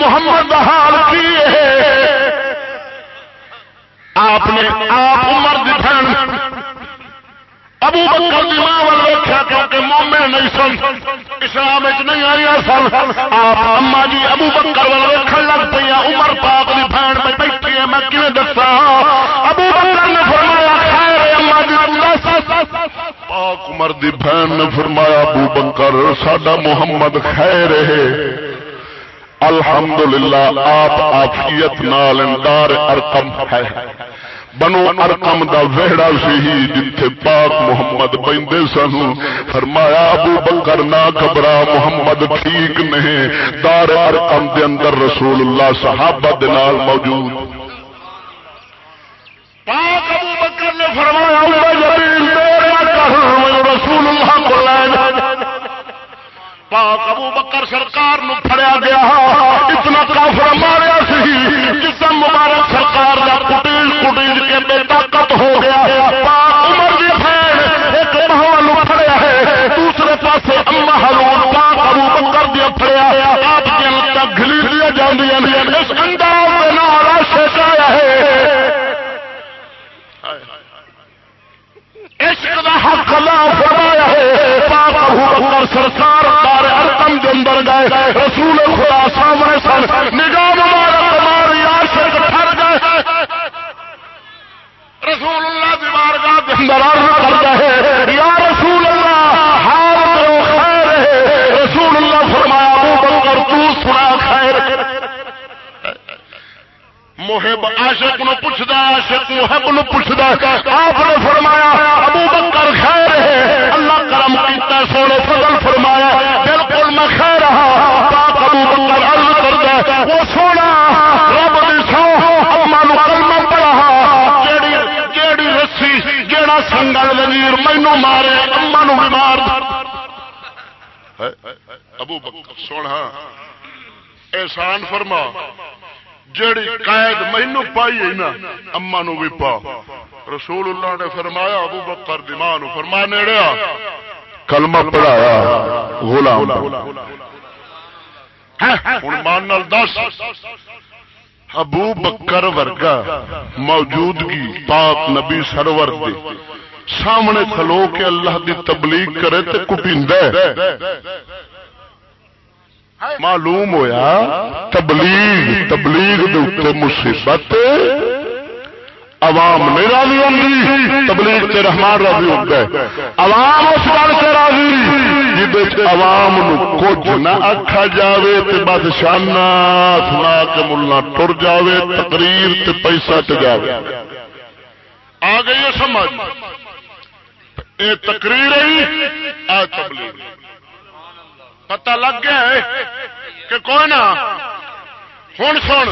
محمد دا حال کی ہے؟ آپ نے آپ عمر دی بہن ابو بکر دی ماں وال ویکھیا کیونکہ مومن نہیں سن، اسلام وچ نہیں آئی سن۔ آپ اما جی ابو بکر وال ویکھن لگ پئی عمر پاک دی بہن پہ بیٹھی ہے، میں کیویں دسا ابو بکر نے فرمایا، خیر اما جی تم دس۔ پاک عمر دی بہن نے فرمایا، ابو بکر، ساڈا محمد خیر ہے۔ الحمدللہ، آپ آفیت نال اندار ارقم ہے۔ بنو ارقم دا ویڑا سی جتھے پاک محمد بیندے سن۔ فرمایا، ابو بکر نہ گھبرا، محمد ٹھیک نہیں۔ دار ارقم دے اندر رسول اللہ صحابہ دے نال موجود۔ پاک ابو بکر نے فرمایا جبریل دیر نہ رسول اللہ کو لے پاک ابو بکر سرکار نو پھڑیا گیا۔ اتنا کافر ماریا سی جسم مبارک سرکار دا کٹیل کٹیل کے بے طاقت ہو گیا۔ پاک عمر دی بہن ایک بہوا نو پھڑیا ہے۔ دوسرے پاسے اما حلول پاک ابو بکر دی پھڑیا۔ آپ کی لتا گھلی دیا جاندیاں اس انداز دے نال عاشق آیا ہے عشق دا حق اللہ فرمایا ہے۔ پاک ابو بکر سرکار دار ارقم اندر گئے۔ رسول خدا سامنے سن۔ نگاہ مبارک ہماری عاشق ٹھر گئے۔ رسول اللہ دی بارگاہ اندر عرض یا محب عاشق نو پوچھدا، عاشق محب نو پوچھدا۔ آپ نے فرمایا، ابو بکر خیر ہے۔ اللہ کرم کیتا، سونے فضل فرمایا۔ بالکل میں خیر ہاں۔ پاک ابو بکر عرض کردا وہ سونا، رب دی سو اما نو کلمہ پڑھا۔ جیڑی جیڑی رسی، جیڑا سنگل وزیر مینوں مارے اما نو بھی مار ابو بکر، سونا، احسان فرما۔ جیڑی قید مینو پائی نا اما نو بھی پا۔ رسول اللہ نے فرمایا، ابو بکر دی ماں نو فرمایا نیڑیا کلمہ پڑھایا، غلام ہوں مان نال دس۔ ابو بکر ورگا موجودگی پاک نبی سرور دی۔ سامنے کھلو کے اللہ دی تبلیغ کرے تے کٹیندا معلوم ہویا تبلیغ تبلیغ دے مصیبت، عوام نہیں راضی ہوتی تبلیغ تے رحمان راضی ہوتا ہے عوام اس گل سے راضی جی عوام کچھ نہ آخا جاوے تے بادشاہ سنا کے ملنا ٹر جاوے، تقریر تے پیسہ تے جاوے۔ آ گئی سمجھ۔ اے تقریر ہی آ تبلیغ۔ پتہ لگ گیا ہے کہ کوئی نہ ہوں سن۔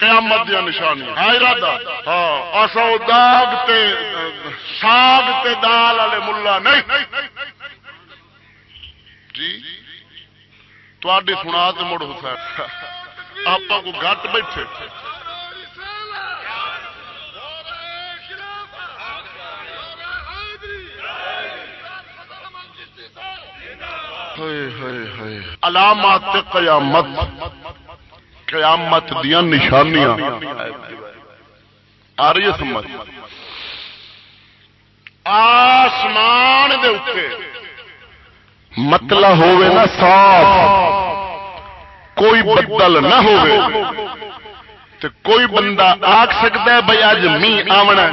قیامت دیا نشانی ہاں ارادہ۔ ہاں۔ اصو داغ تے ساگ تے دال والے ملا نہیں۔ جی؟ تھی سنا تو مڑ حسین۔ آپ کو گھٹ بیٹھے۔ علامات قیامت قیامت دیا نشانیاں۔ آ رہی ہے سمجھ؟ آسمان دے اتنے مطلب ہوئے نا صاف۔ کوئی بدل نہ ہوئے تو کوئی بندہ آخ سکتا ہے بھائی اج می آونا۔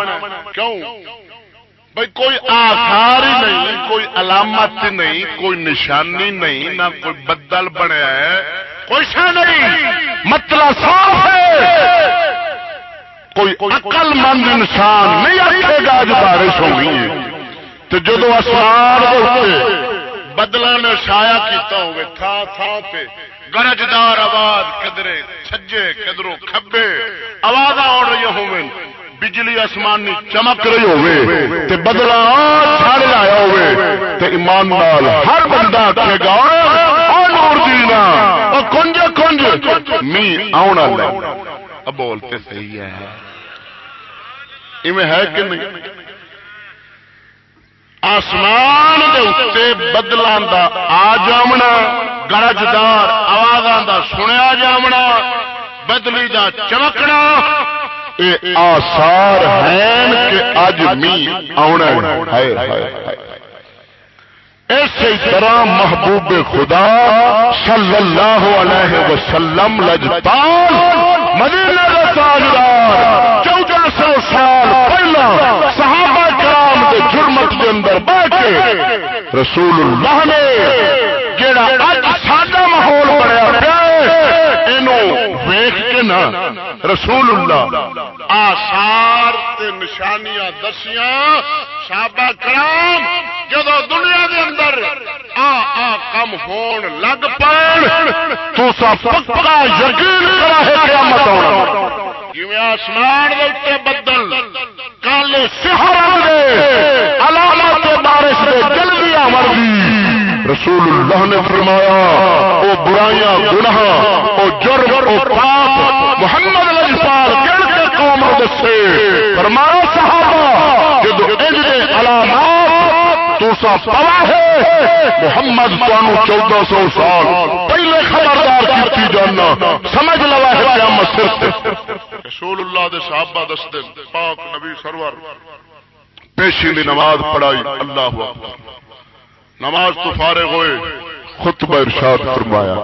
کیوں؟ بھائی کوئی آثار ہی نہیں، کوئی علامت نہیں، کوئی نشانی نہیں، نہ کوئی بدل بنیا ہے کوئی شہ نہیں مطلب صاف ہے۔ کوئی عقل مند انسان نہیں آئے گا اج بارش ہونی ہے۔ تو جدو آسمان بدلا نے شایا کیتا ہوئے، تھا تھا تے۔ گرجدار آواز، کدرے، چھجے، کدروں کھبے۔ آواز آ رہی ہوئے بجلی آسمانی چمک رہی ہوئے، تے بدلا چھڑ لایا ہوئے، تے ایمان نال ہر بندہ آکھے گا او نور دینا او کنج کنج می آنا لے. اب بولتے صحیح ہے۔ ایویں ہے کہ نہیں؟ آسمان دے اتنے بدلوں دا آ جامنا گرجدار آوازاں دا سنیا جامنا، بدلی دا چمکنا یہ آسار ہیں کہ اج می آنا ہے۔ اسی طرح محبوب خدا صلی اللہ علیہ وسلم لجپال مدینہ کا تاجدار چودہ سو سال پہلا صحابہ کرام کے جرمت کے اندر بیٹھ کے رسول اللہ نے جڑا اج ساڈا ماحول بنیا پیا ویخ کے نا رسول اللہ آثار تے نشانیاں دسیاں، صحابہ کرام جدو دنیا دے اندر آ آ کم ہون لگ پان تو سا پکا یقین کرا ہے قیامت آنا جویں آسمان دے بدل، کالے سحر دے، علامات بارش دے جلدی آوردی رسول اللہ نے فرمایا، او برائیاں گناہ، او جرم او پاپ محمد لجپال کہڑ کے قوم دسے فرمایا، صحابہ جدو انج دے علامات تو سا پوا ہے، محمد تانو چودہ سو سال پہلے خبردار کیتی جانا، سمجھ لوا ہے قیامت سر تے رسول اللہ دے صحابہ دستے، پاک نبی سرور، پیشی نماز پڑھائی، اللہ اکبر۔ نماز تو فارغ ہوئے، خطبہ ارشاد فرمایا۔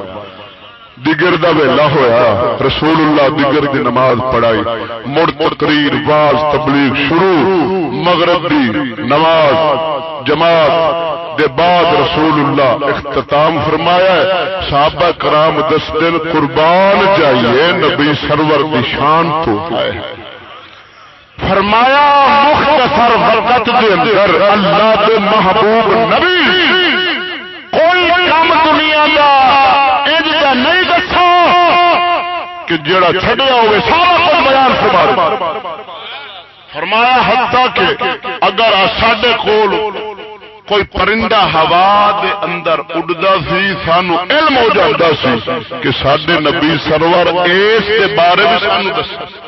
دیگر دا ویلا ہویا رسول اللہ دیگر دی نماز پڑھائی، مڑ تقریر، واز، تبلیغ شروع، مغرب دی نماز، جماعت دے بعد رسول اللہ اختتام فرمایا ہے۔ صحابہ کرام دس دن قربان جائیے، نبی سرور دی شان تو ہے۔ فرمایا، مختصر وقت دے اندر اللہ دے محبوب نبی کوئی کام دنیا دا انج دا نہیں دسا کہ جڑا چھڈیا ہوئے سارا کچھ بیان فرما فرمایا، حتیٰ کہ اگر ساڈے کول کوئی پرندہ ہوا دے اندر اڈدا سی، سانو علم ہو جاتا سی کہ سڈے نبی سرور اس دے بارے بھی سانو دسا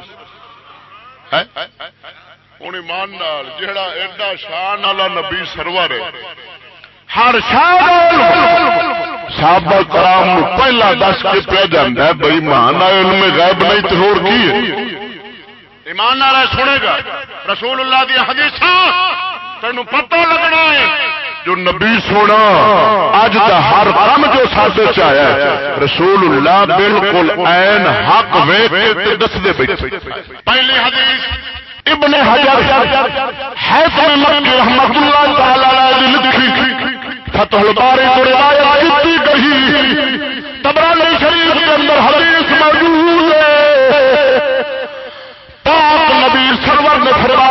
ہوں ایمان جہا ایڈا شان والا نبی سرور ہے ہر صحابہ کرام پہلا دس کے پہ جانا ہے بھائی مان علم غیب نہیں تو ہو کی ایمان والا سنے گا رسول اللہ دی حدیث تین پتہ لگنا ہے جو نبی سونا اج کا ہر کام جو ساتھ چایا رسول اللہ بالکل این حق ویخ دس دے پہلی حدیث، ابن حجر حیث رحمت اللہ تعالی لکھی، فتح الباری کو روایت کی گئی۔ تبرانی شریف کے اندر حدیث موجود ہے۔ پاک نبی سرور نے فرمایا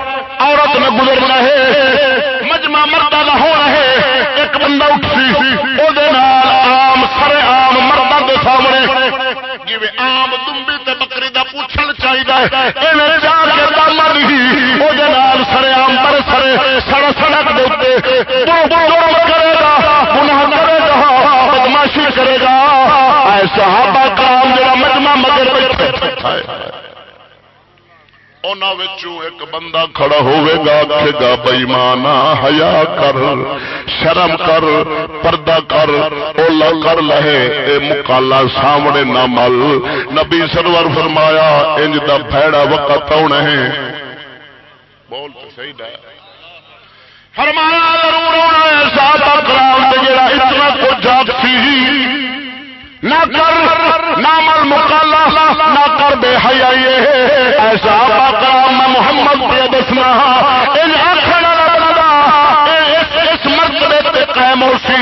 عورت نے گزرنا ہے، مجمع مردہ کا ہونا ہے۔ ایک بندہ اٹھسی وہ آم سر آم مردہ کے سامنے۔ جی آم تے بکری دا چاہیے جا کے وہ سر آم پر سر سڑ سڑک دے کرے گا، گناہ کرے گا، بدماشی کرے گا۔ ایسا کام جا مجمع مگر ایک بندہ کھڑا ہوئے گا کہ گا بئیمانا حیا کر، شرم کر، پردہ کر، اولا کر لہے، اے مکالا سامنے نہ مل۔ نبی سرور فرمایا، انج دا بھیڑا وقت آنا ہے۔ بول تو صحیح ڈایا فرمایا، ضرور ہونا ہے صحابہ کرام جڑا اتنا کچھ جاگسی نہ کر، نہ مل مکالا نہ کر بے حیائی۔ ایسا میں محمد پہ دسنا۔ ان آخر اس قائم ہو سی۔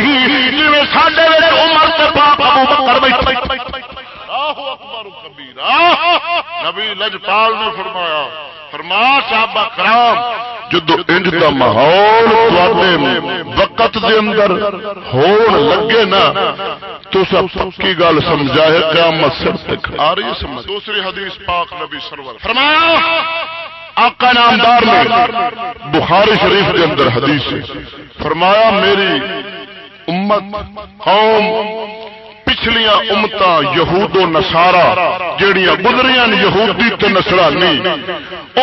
جی ساڈے ویلے عمر تے ابو بکر بیٹھے۔ اللہ اکبر کبیرہ۔ نبی لجپال نے فرمایا فرما صحابہ کرام جدو انج دا ماحول وقت دے اندر ہون لگے نا تو سب پکی گل سمجھائے قیامت سر تک آ رہی ہے سمجھ۔ دوسری حدیث پاک نبی سرور۔ فرمایا آقا نامدار نے بخاری شریف کے اندر حدیث ہے فرمایا میری امت قوم پچھلیاں امت یہود و نسارا جہیا گزریاں یہودی تے نسرانی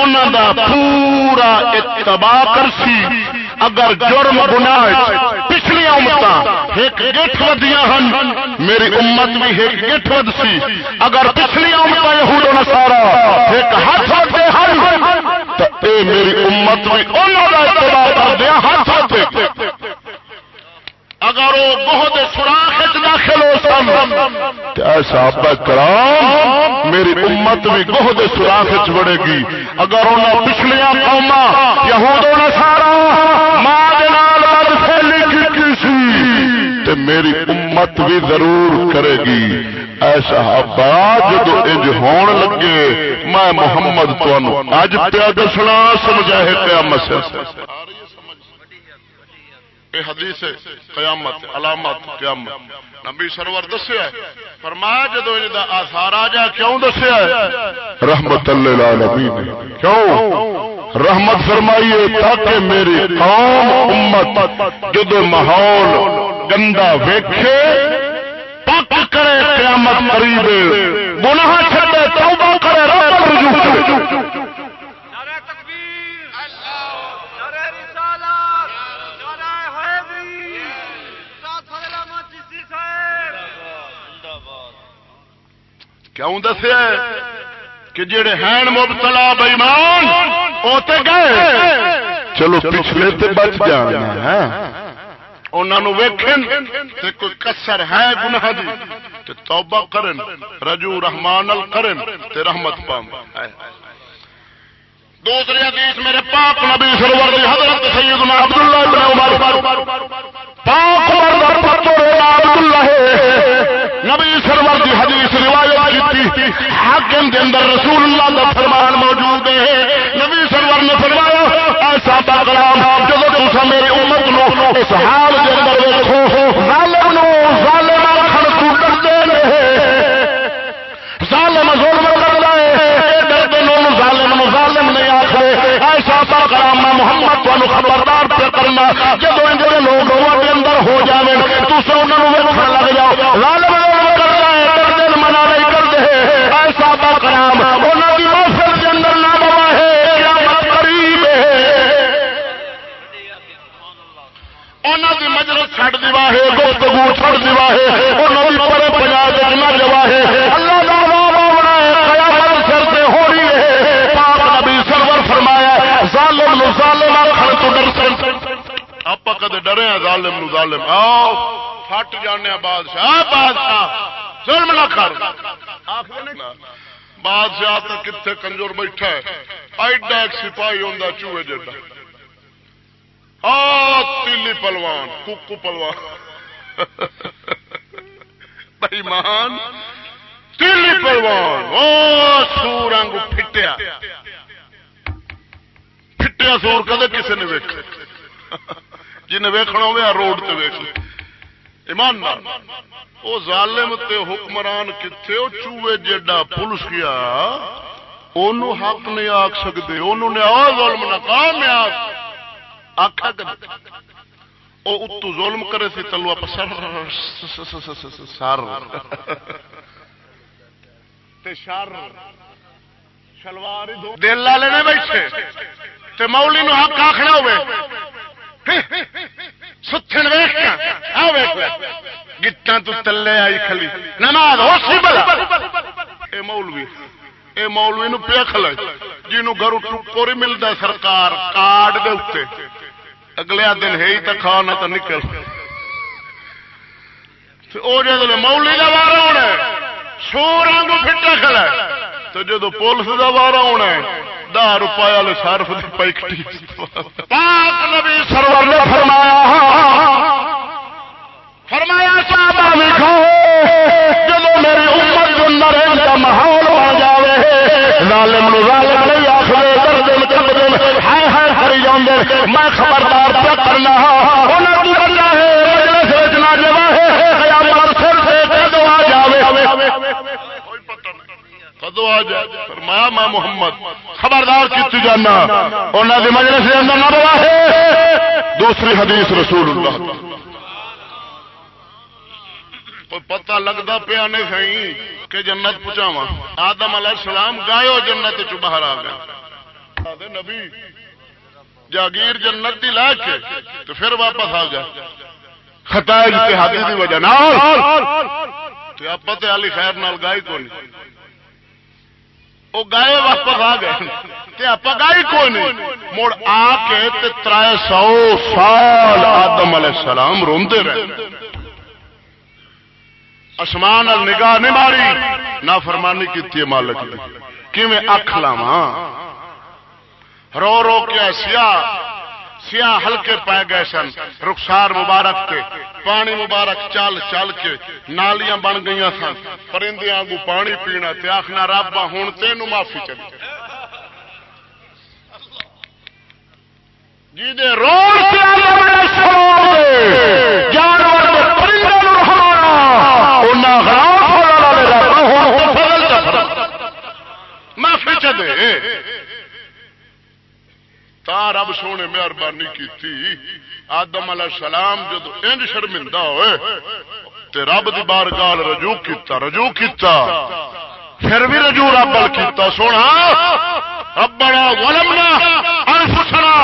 انہوں دا پورا اتباع کرسی۔ اگر جرم گناہ پچھلیاں امت ایک گٹھ ودیاں ہن۔ میری امت بھی ایک گٹھ ود سی اگر پچھلیاں امت یہود و نسارا ایک ہاتھ ودے ہن، تو اے میری امت بھی انہوں دا اتباع کر دیا ہاتھ ودے۔ اگر بہت سوراخ داخل ہو سن۔ صحابہ کرام، میری امت بھی بہت سوراخ بڑے گی۔ اگر انہوں پچھلیا قوما یہود سارا ماں پھیلی کی تے میری امت بھی ضرور کرے گی۔ ایسا جب انج ہون لگے، میں محمد تمہوں اج پیا دسنا سمجھائے قیامت سے یہ حدیث ہے، قیامت، علامت، قیامت۔ نبی سرور دسیا فرمایا جدو ان آثار آ جائے، کیوں دسیا رحمت للعالمین کیوں؟ رحمت فرمائیے تاکہ میری قوم، امت جدو ماحول گندا ویکھے پک کرے قیامت قریب۔ گناہ چھڈے، توبہ کرے رب رجوع کرے۔ کیوں دسیا کہ جڑے ہیں مبتلا بےمان گئے۔ چلو پچھلے تے بچ جانا ہے انہوں ویکھن تے کوئی کسر ہے گناہ دی۔ تے توبہ کرن رجو رحمان ال کرن تے رحمت پام دوسری حدیث میرے پاک نبی سرور دی حضرت سیدنا عبداللہ بن عمر۔ پاک عمر دا پتر عبداللہ نبی سرور دی حدیث روایت کی حاکم دے اندر رسول اللہ دا فرمان موجود ہے۔ نبی سرور نے فرمایا ایسا باغلام جب تسا میری امت نو اس حال دے اندر ویکھو، ظالم نو ظالم آخر تو ڈردے نے۔ ظالم ظلم کرتا ہے ڈردے نو ظالم نو ظالم نہیں آخر ایسا باغلام میں محمد تمہیں خبردار کرنا، جب جڑے لوگ کے اندر ہو جائے تسا انہوں نے ویکھن لگ جاؤ ظالم ظلم کرتا ہے ڈردے منع نہیں کرتے ایسا باغلام انہوں کی محفل کے اندر نہ بوا ہے قریب انہوں دی مجلس دیوا ہے، گفتگو دیوا ہے، انہوں نہ جوا ہے۔ اللہ کدے ڈرے ہیں، ظالم نو ظالم۔ آؤ، پھٹ جانے بادشاہ۔ بادشاہ، ظلم نہ کر۔ بادشاہ تو کتنے کنجور بیٹھا ہے؟ ایڈا ایک سپاہی ہوں چوہے جڈا تیلی پلوان ککو پلوان۔ بےمان، تیلی پلوان۔ او سور آنگ پھٹیا۔ پھٹیا سور کدے کسی نے ویک جنہیں ویکھنا ہوا روڈ تے ویک ایمان نال۔ او ظالم تے حکمران کتنے وہ چوہے جیڈا پولیس کیا۔ انہوں حق نہیں آخ سکتے انہوں نے آ ظلم نہ کام میں آخ آخا وہ اتو ظلم کرے سی، تلو آپ سر سر۔ شر۔ شلوار دل والے نے بیٹھے۔ تے مولی نو حق آخنا ہوے ستن ویخ گٹان تو تلے آئی کھلی۔ نماز ہو سی اے مولوی اے مولوی نو پیا کھلا۔ جنوں گھروں ٹکور ملتا سرکار کارڈ دے اتنے اگلے دن ہے ہی تو کھا نہ تو نکل۔ وہ جب مولی کا وارا ہونا سور آنگ پھٹا کھڑا تو جب پولیس کا وارا ہونا دہ روپئے والے سرف کی پیکٹی نبی سرور نے فرمایا فرمایا، صحابہ ویکھو، جدو میری امت جو نرین کا ماحول بن جاوے، ظالم نو ظالم نہیں آخر درد میں کب دن ہائے ہائے کری جاندے۔ میں خبردار پیا کرنا، انہاں کی وجہ ہے، مجلس وچ نہ جوا ہے قیامت سر سے کدو آ جاوے۔ نہیں کدو آ جائے فرمایا میں محمد، خبردار کیتی جانا۔ انہاں دی مجلس دے اندر نہ بوا ہے۔ دوسری حدیث رسول اللہ۔ کوئی پتہ لگتا پیا نہیں سی کہ جنت پہنچاوا آدم علیہ السلام گائے جنت چ باہر آ گیا نبی جاگیر جنت دی لا کے تو پھر واپس آ گیا خطا اجتہادی دی وجہ نال۔ تے آپ علی خیر نال گائے کو نہیں وہ گائے واپس آ گئے۔ آپ گائے کوئی نہیں مڑ آ کے ترائے سو سال آدم علیہ السلام روندے رہے۔ آسمان نگاہ نہیں ماری نہ فرمانی کی مالک کی کیویں اکھ لاوا رو رو کے سیاہ سیاہ ہلکے پائے گئے سن۔ رخسار مبارک کے، پانی مبارک چل چل کے نالیاں بن گئی سن۔ پرندے آگو پانی پینا تے آخنا رابا ہوں تین معافی چلی جی دے۔ روڈ جانور معافی چلے تا رب سونے مہربانی کی آدم علیہ السلام جدو انج شرمندہ ہوئے، تے رب دی بار گال رجوع کیتا رجوع کیتا۔ پھر بھی رجوع رب کیتا، سونا، ربنا ظلمنا انفسنا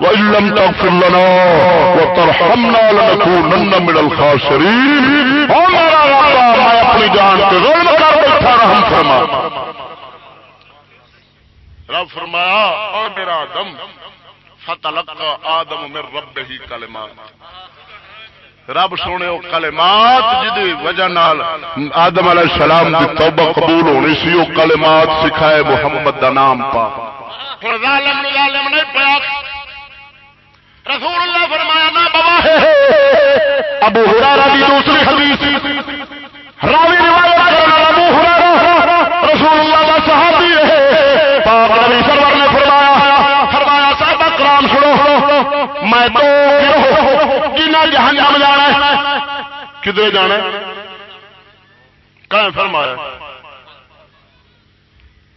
وان لم تغفر لنا وترحمنا لنكونن من الخاسرين او میرا رب، میں اپنی جان تے ظلم کر بیٹھا، رحم فرما۔ رب فرمایا اور میرا آدم فتلقا آدم من رب ہی کلمات رب سونے وہ کلمات جی وجہ نال آدم علیہ السلام کی توبہ قبول ہونی سی وہ کلمات سکھائے محمد دا نام پا۔ ظالم ظالم نہیں پیا۔ رسول اللہ فرمایا نا بابا۔ ابو ہرارا دی دوسری حدیث۔ راوی روایت کرنا ابو ہرارا رسول اللہ دا صحابی ہے۔ پاک نبی سرور نے فرمایا فرمایا صاحب کرام سنو، میں تو جنہ جہنم جانا ہے، کدھر جانا ہے؟ کہیں فرمایا۔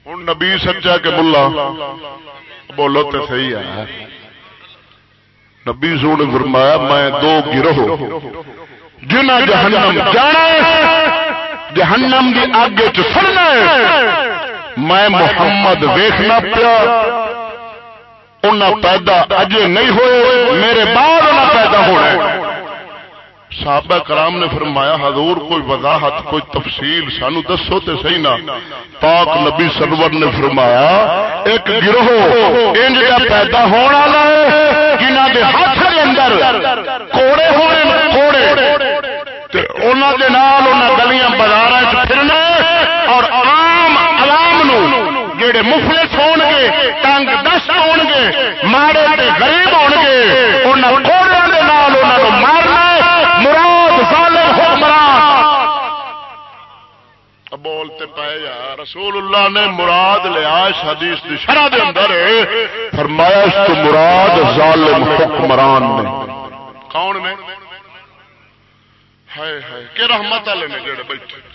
ہوں نبی سچا کہ ملا؟ بولو تو صحیح ہے۔ نبی سو نے فرمایا، میں دو گروہ جنہ جہنم جانا جہنم کی اگ چڑنا میں محمد ویخنا پیا۔ ان پیدا اجے نہیں ہوئے، میرے بعد انہیں پیدا ہونا صحابہ کرام نے فرمایا، حضور کوئی وضاحت، کوئی تفصیل سانو دسو تے صحیح نہ۔ پاک نبی سرور نے فرمایا، ایک گروہ انج کا پیدا ہونے والا ہے جنہ دے ہاتھ دے اندر کوڑے ہونے کوڑے۔ تے انہاں دے نال انہاں گلیاں بازاراں وچ پھرنا اور عوام عوام جڑے مفلس ہون گے تنگ دست ہون گے ماڑے تے غریب ہون گے انہاں کوڑیاں دے نال انہاں نو مارنا مراد ظالم حکمران بولتے پائے یا رسول اللہ نے مراد لیا اس حدیث کی شرح دے اندر۔ فرمایا اس تو مراد ظالم حکمران نے۔ کون نے؟ ہائے ہائے کہ رحمت والے نے جڑے بیٹھے۔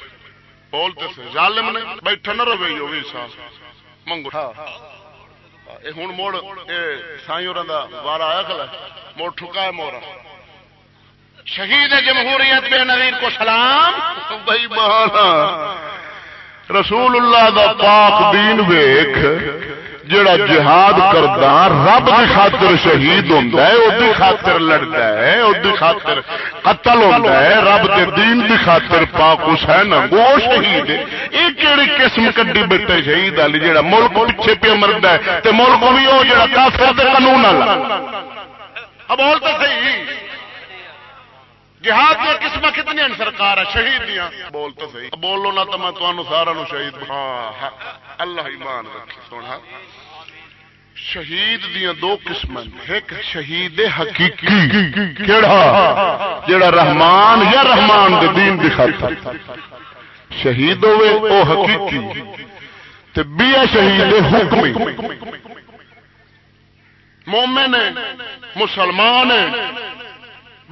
بولتے سے ظالم نے بیٹھا نہ رہے جو بھی سا منگو ہوں موڑ سائی اور وارا آیا کلا موڑ ٹھکا ہے مورا شہید جمہوریت بے نظیر کو سلام بھائی مہانا رسول اللہ دا پاک دین ویخ جڑا جہاد کرتا رب کی خاطر شہید ہوتا ہے وہ خاطر لڑتا ہے وہ خاطر قتل ہوتا ہے رب کے دین کی خاطر پاک حسین وہ شہید ہے۔ یہ کہڑی قسم کڈی بیٹھے شہید والی جہاں ملک پیچھے پہ مرد ہے۔ تو ملک بھی وہ جڑا کافر قانون والا۔ بول تو صحیح۔ جہاد دیا قسم کتنی سرکار ہے؟ شہید دیا بول تو صحیح۔ بولو نہ تو میں تمہوں سارا شہید ہاں، ہاں۔ اللہ ایمان رکھے۔ سونا ہاں۔ شہید دیا دو قسم ایک شہید حقیقی۔ جڑا رحمان یا رحمان دین دی شہید ہوئے وہ حقیقی۔ تے شہید حکمی۔ مومن مسلمان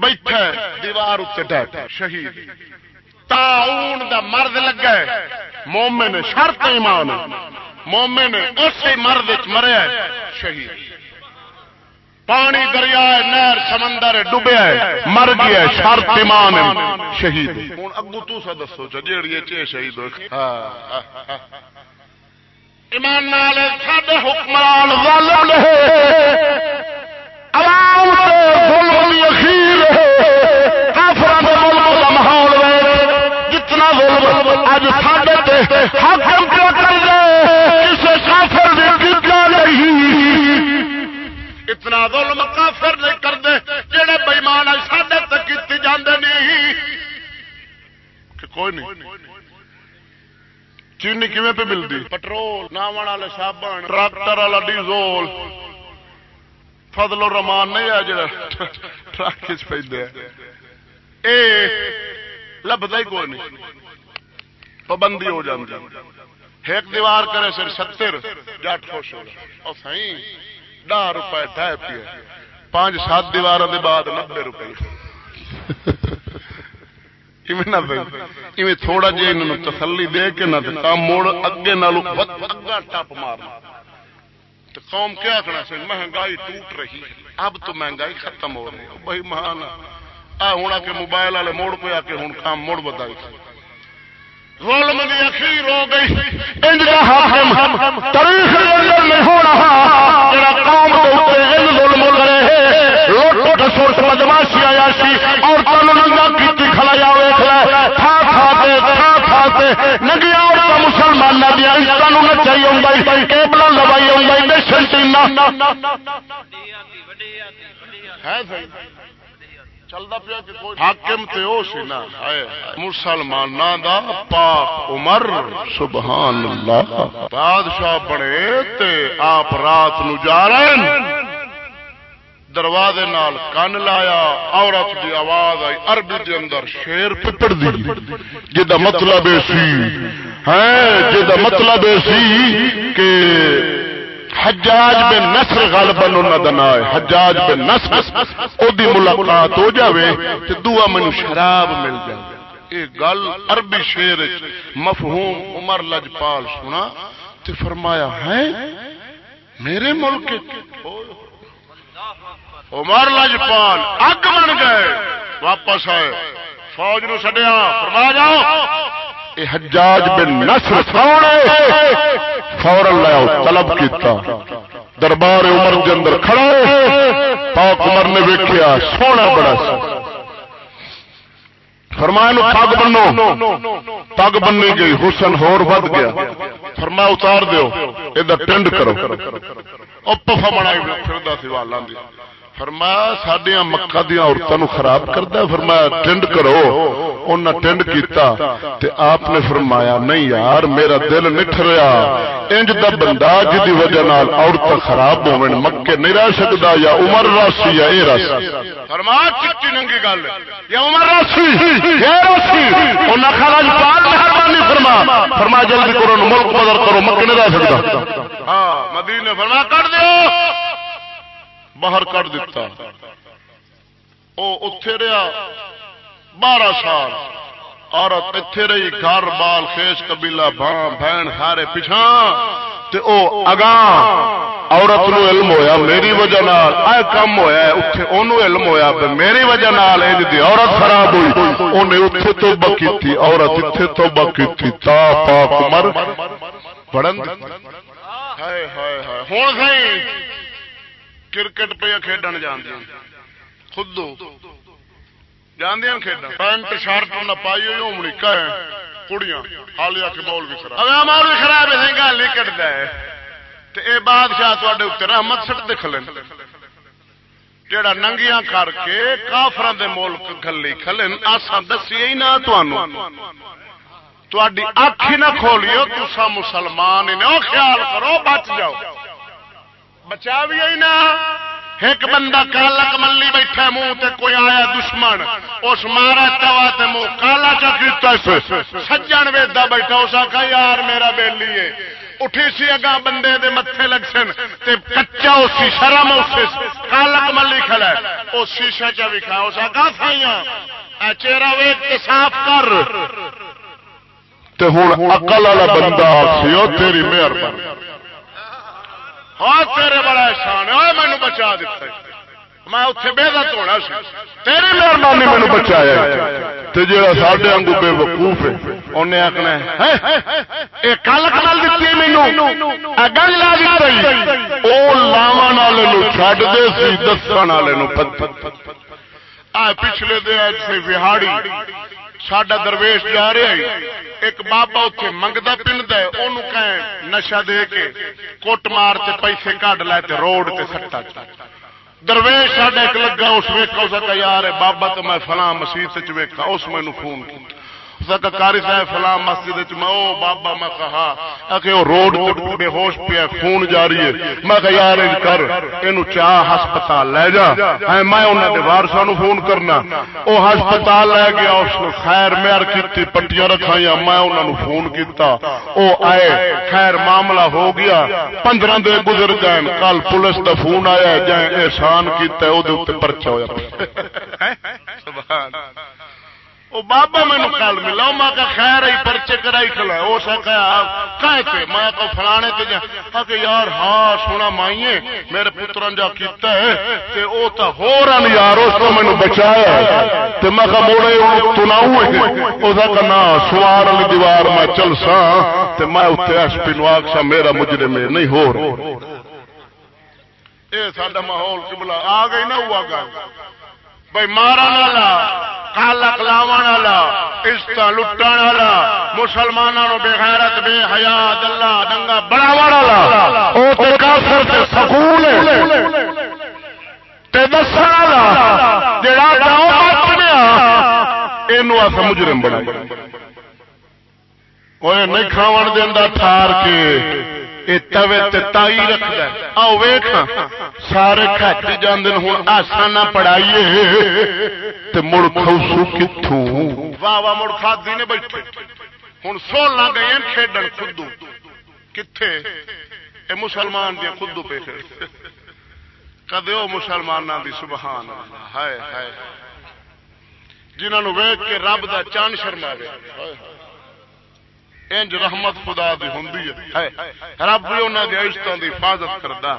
بیٹھا دیوار اتنے ڈٹ شہید۔ تعاون دا مرد لگا مومن شرط ایمان مومن اسی مرد مریا شہید۔ پانی دریا نہر سمندر ہے، ڈوبیا مر گیا شرط ایمان شہید۔ ہوں اگو تو سا دسو چا جیڑی یہ شہید ہاں۔ ایمان نال ساڈے حکمران ظالم نے عوام ظلم اخیر ہے ماحول جتنا ظلم اج ساڈے حاکم کر کافر نہیں۔ اتنا ظلم کافر نہیں کرتے جہے بےمان ساڈے تک کیتے جاندے نہیں کہ کوئی نہیں۔ چینی کیویں پہ ملتی پٹرول ناون والے صابن ٹریکٹر والا ڈیزول۔ فضل الرحمان نہیں ہے جڑا ٹرک چ پہ اے، لبدا ہی کوئی نہیں۔ پابندی ہو جاتی ایک دیوار کرے سر ستر، جٹ خوش ہو اور سائیں ڈاہ روپئے ڈھائی پی پانچ، سات دیوار دے بعد نبے روپئے تھوڑا جی تسلی دے کے نہ کام موڑ اگے نالو اگا ٹپ مارنا۔ تو قوم کیا کرنا سر مہنگائی ٹوٹ رہی اب تو مہنگائی ختم ہو رہی ہے۔ بھائی مہان آ ہوں آ کے موبائل والے موڑ پہ آ کے ہوں کام موڑ بتائی ظلم دی اخیر ہو گئی۔ انج دا حاکم تاریخ دے اندر نہیں ہو رہا۔ جڑا قوم دے اوپر ان ظلم کرے لوٹ بدماشی عیاشی اور تن ننگا کیتی کھلایا ویکھ لے تھا تھا تھا تھا تے دی عزت نو نچائی ہوندا لوائی ہوندا ہے حاکم تے او سی نا مسلماناں دا پاک عمر، سبحان اللہ۔ بادشاہ بنے تے آپ رات نو جا رہے ہیں۔ دروازے نال کن لایا، عورت دی آواز آئی، عربی دے اندر شیر پپڑ دی جدا مطلب سی۔ ہے جدا مطلب اے سی کہ حجاج بن نصر غالباً انہاں دا نام ہے، حجاج بن نصر او دی ملاقات ہو جاوے تے دعا مینوں شراب مل جاوے۔ اے گل عربی شعر وچ مفہوم عمر لجپال سنا تے فرمایا ہے میرے ملک عمر لجپال اگ بن گئے، واپس آئے، فوج نو سڈیا فرما جاؤ۔ حجاج بن نصر فورن لیا طلب کیتا۔ دربار عمر دے اندر کھڑا پاک عمر نے ویکیا سونا بڑا سا۔ فرمایا پگ بنو۔ پگ بننی گئی، حسن ہور ود گیا۔ فرمایا اتار دیو ادھر ٹنڈ کرو۔ پفا بنائی، پھر سی والا فرمایا سڈیا مکہ دیا عورتوں خراب کرتا فرمایا ٹنڈ کرو انہیں ٹنڈ کیتا تے آپ نے فرمایا، نہیں یار، میرا دل نہیں ٹھریا انج دا بندہ جدی وجہ نال عورت خراب ہون مکے نہیں رہ سکتا یا عمر راسی یا اے راسی۔ فرمایا چٹی ننگی گل یا عمر راسی، یا راسی۔ انہاں خرج پال مہربانی فرما۔ فرما جلدی کرو، ملک بدر کرو، مکے نہیں رہ سکتا ہاں مدینے فرما کر دیو۔ باہر کٹ دتا۔ وہ اتے رہا بارہ سال۔ عورت اتے رہی۔ گھر بال خیش قبیلہ بھان بہن سارے پچھا تے او اگاں۔ عورت نو علم ہویا میری وجہ نال۔ اے کم ہویا ہے۔ اوتھے اونوں علم ہویا تے میری وجہ نال اے دی عورت خراب ہوئی اونے اوتھے توبہ کیتی۔ عورت ایتھے توبہ کیتی۔ تا پاک عمر۔ پڑھن ہائے ہائے ہائے۔ ہن سہی۔ کرکٹ پہ کھیڈن جاندیا خود کھیڈن پینٹ شرٹ نہ پائی ہوئی امریکہ ہے کڑیاں۔ حال آ کے مول بھی خراب۔ اگر مول بھی خراب ہے گل نہیں کٹتا ہے۔ تو اے بادشاہ تے اتنے رحمت سٹ دکھ لین۔ جڑا ننگیاں کر کے کافران دے ملک گلی کھلن آسان دسی اکھ ہی نہ کھولیو تسا مسلمان ہی نہ۔ خیال کرو بچ جاؤ۔ بچا بھی آئی نا۔ ایک بندہ کالا کملی بیٹھا منہ تے کوئی آیا دشمن۔ اس مارا توا تے منہ کالا چا سجن ویدا بیٹھا، اس آخا یار، میرا بیلی ہے۔ اٹھی سی اگا بندے دے متھے لگ سن تے کچا اس شیشہ رم اس کالا کملی کھڑا ہے، اس شیشہ چا بھی کھا اس آخا سائیاں، اے چہرہ ویک کے صاف کر۔ تے ہوں اقل والا بندہ آخسی او تیری مہربانی۔ ہاں تیرے بڑا احسان ہے۔ مینو بچا دیتا ہے۔ میں اتنے ہونا سی۔ تیری مہربانی مینو بچایا تے جڑا بے وقوف ہے انہیں آخنا یہ کل کل دیتی مینو لا والے دے سی دسن والے پچھلے دن وہاڑی ساڈا درویش جا رہا ہے ایک بابا اتنے منگتا پنڈ ہے وہ نشا دے کے کٹ مار تے پیسے کٹ لے تے روڈ تے سٹا درویش ساڈا ایک لگا اس ویکا اس کا یار ہے بابا تو میں فلاں مسیح ویکا اس میں فون کیا کاری صاحب فلاں مسجد میں، او بابا میں کہا کہ وہ روڈ بے ہوش پیا، خون جاری ہے۔ میں کہ یار کر یہ چاہ ہسپتال لے جا۔ ہے میں انہوں نے وارسا فون کرنا۔ وہ ہسپتال لے گیا اس کو خیر مہر کی پٹیاں رکھائی میں انہوں نے فون کیتا۔ او آئے، خیر معاملہ ہو گیا۔ پندرہ دن گزر جائیں، کل پولیس کا فون آیا، جائیں احسان کیا وہ پرچا ہوا سبحان وہ بابا مینو کل ملا میں کہ خیر آئی پرچے کرائی کھلا ہو سکا کہ میں تو فلانے تے جا کہ یار ہاں سونا مائیے، میرے پتر جا کیتا ہے، تے او تا ہو رن یار، اس کو مینو بچایا تے میں کہ موڑے تناؤ ہے، او دا کنا سوار والی دیوار میں چل سا تے میں اوتے اس پنواک سا میرا مجرم نہیں ہو اے ساڈا ماحول قبلہ آ گئی نا، ہوا گا بھائی مارن والا، کالا کلاو والا عزت لٹن والا مسلمانوں بے غیرت، بے حیا، دلہ، دنگا بڑا والا۔ او تے کافر تے سکول تے دسن والا، جڑا گاؤں اپنیا اینو اس مجرم بنا اوے نہیں کھاون دیندا، ٹھار کے۔ توے تائی رکھد آؤ ویخ سارے کھٹ جاندے ہوں آسا نہ پڑھائیے مڑ خوسو کتوں واہ واہ مڑ کھادی نے بیٹھے ہوں سولہ گئے کھیڈن خدو کتنے اے مسلمان دیا خدو پہ کدے وہ مسلمانوں دی سبحان ہائے ہائے جنہوں ویگ کے رب دا چان شرما گیا انج رحمت خدا دی ہوندی ہے. رب بھی انہاں دی عزتاں دی حفاظت کردا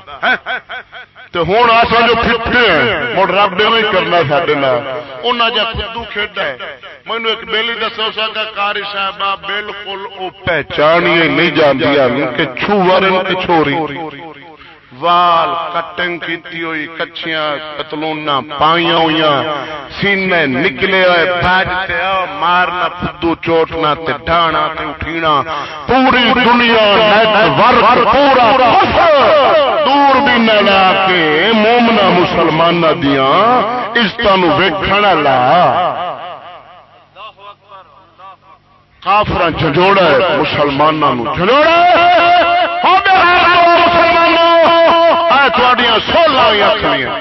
تے ہن اساں جو پھٹے ہیں مڑ رب دے نہیں کرنا ساڈے نال. انہاں جا خدو کھیڈا ہے. مینوں ایک بیلی دسو سکا کاری صاحبہ بالکل او پہچانیے نہیں جاندیاں کہ چھوارن تے چھوری. وال کٹنگ کیتی ہوئی کچھیاں پتلونا پائیاں ہوئی سینے نکلے ہوئے بھاجتے مارنا پدو چوٹنا تے ڈانا تے اٹھینا پوری دنیا نیٹ ورک پورا دور بھی نہ کے مومنا مسلمان دیا اس تنو ویکھنا لا کافر جھجوڑا ہے مسلمانوں جھجوڑا سولہ اکھڑیاں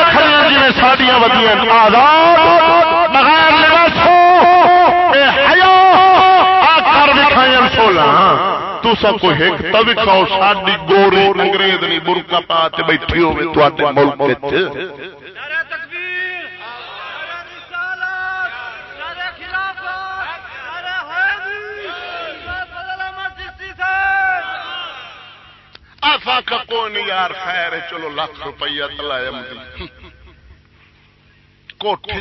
اکھڑیاں جی سڈیا ودیاں آزاد، بغیر لباسو کر دکھائی سولہ۔ تو سب کو ایک تب کھاؤ گوری انگریز نہیں برکا پا بیٹھی ہوئے ملک آسا کا کوئی نہیں یار خیر چلو لاکھ روپیہ تلایا کوٹھی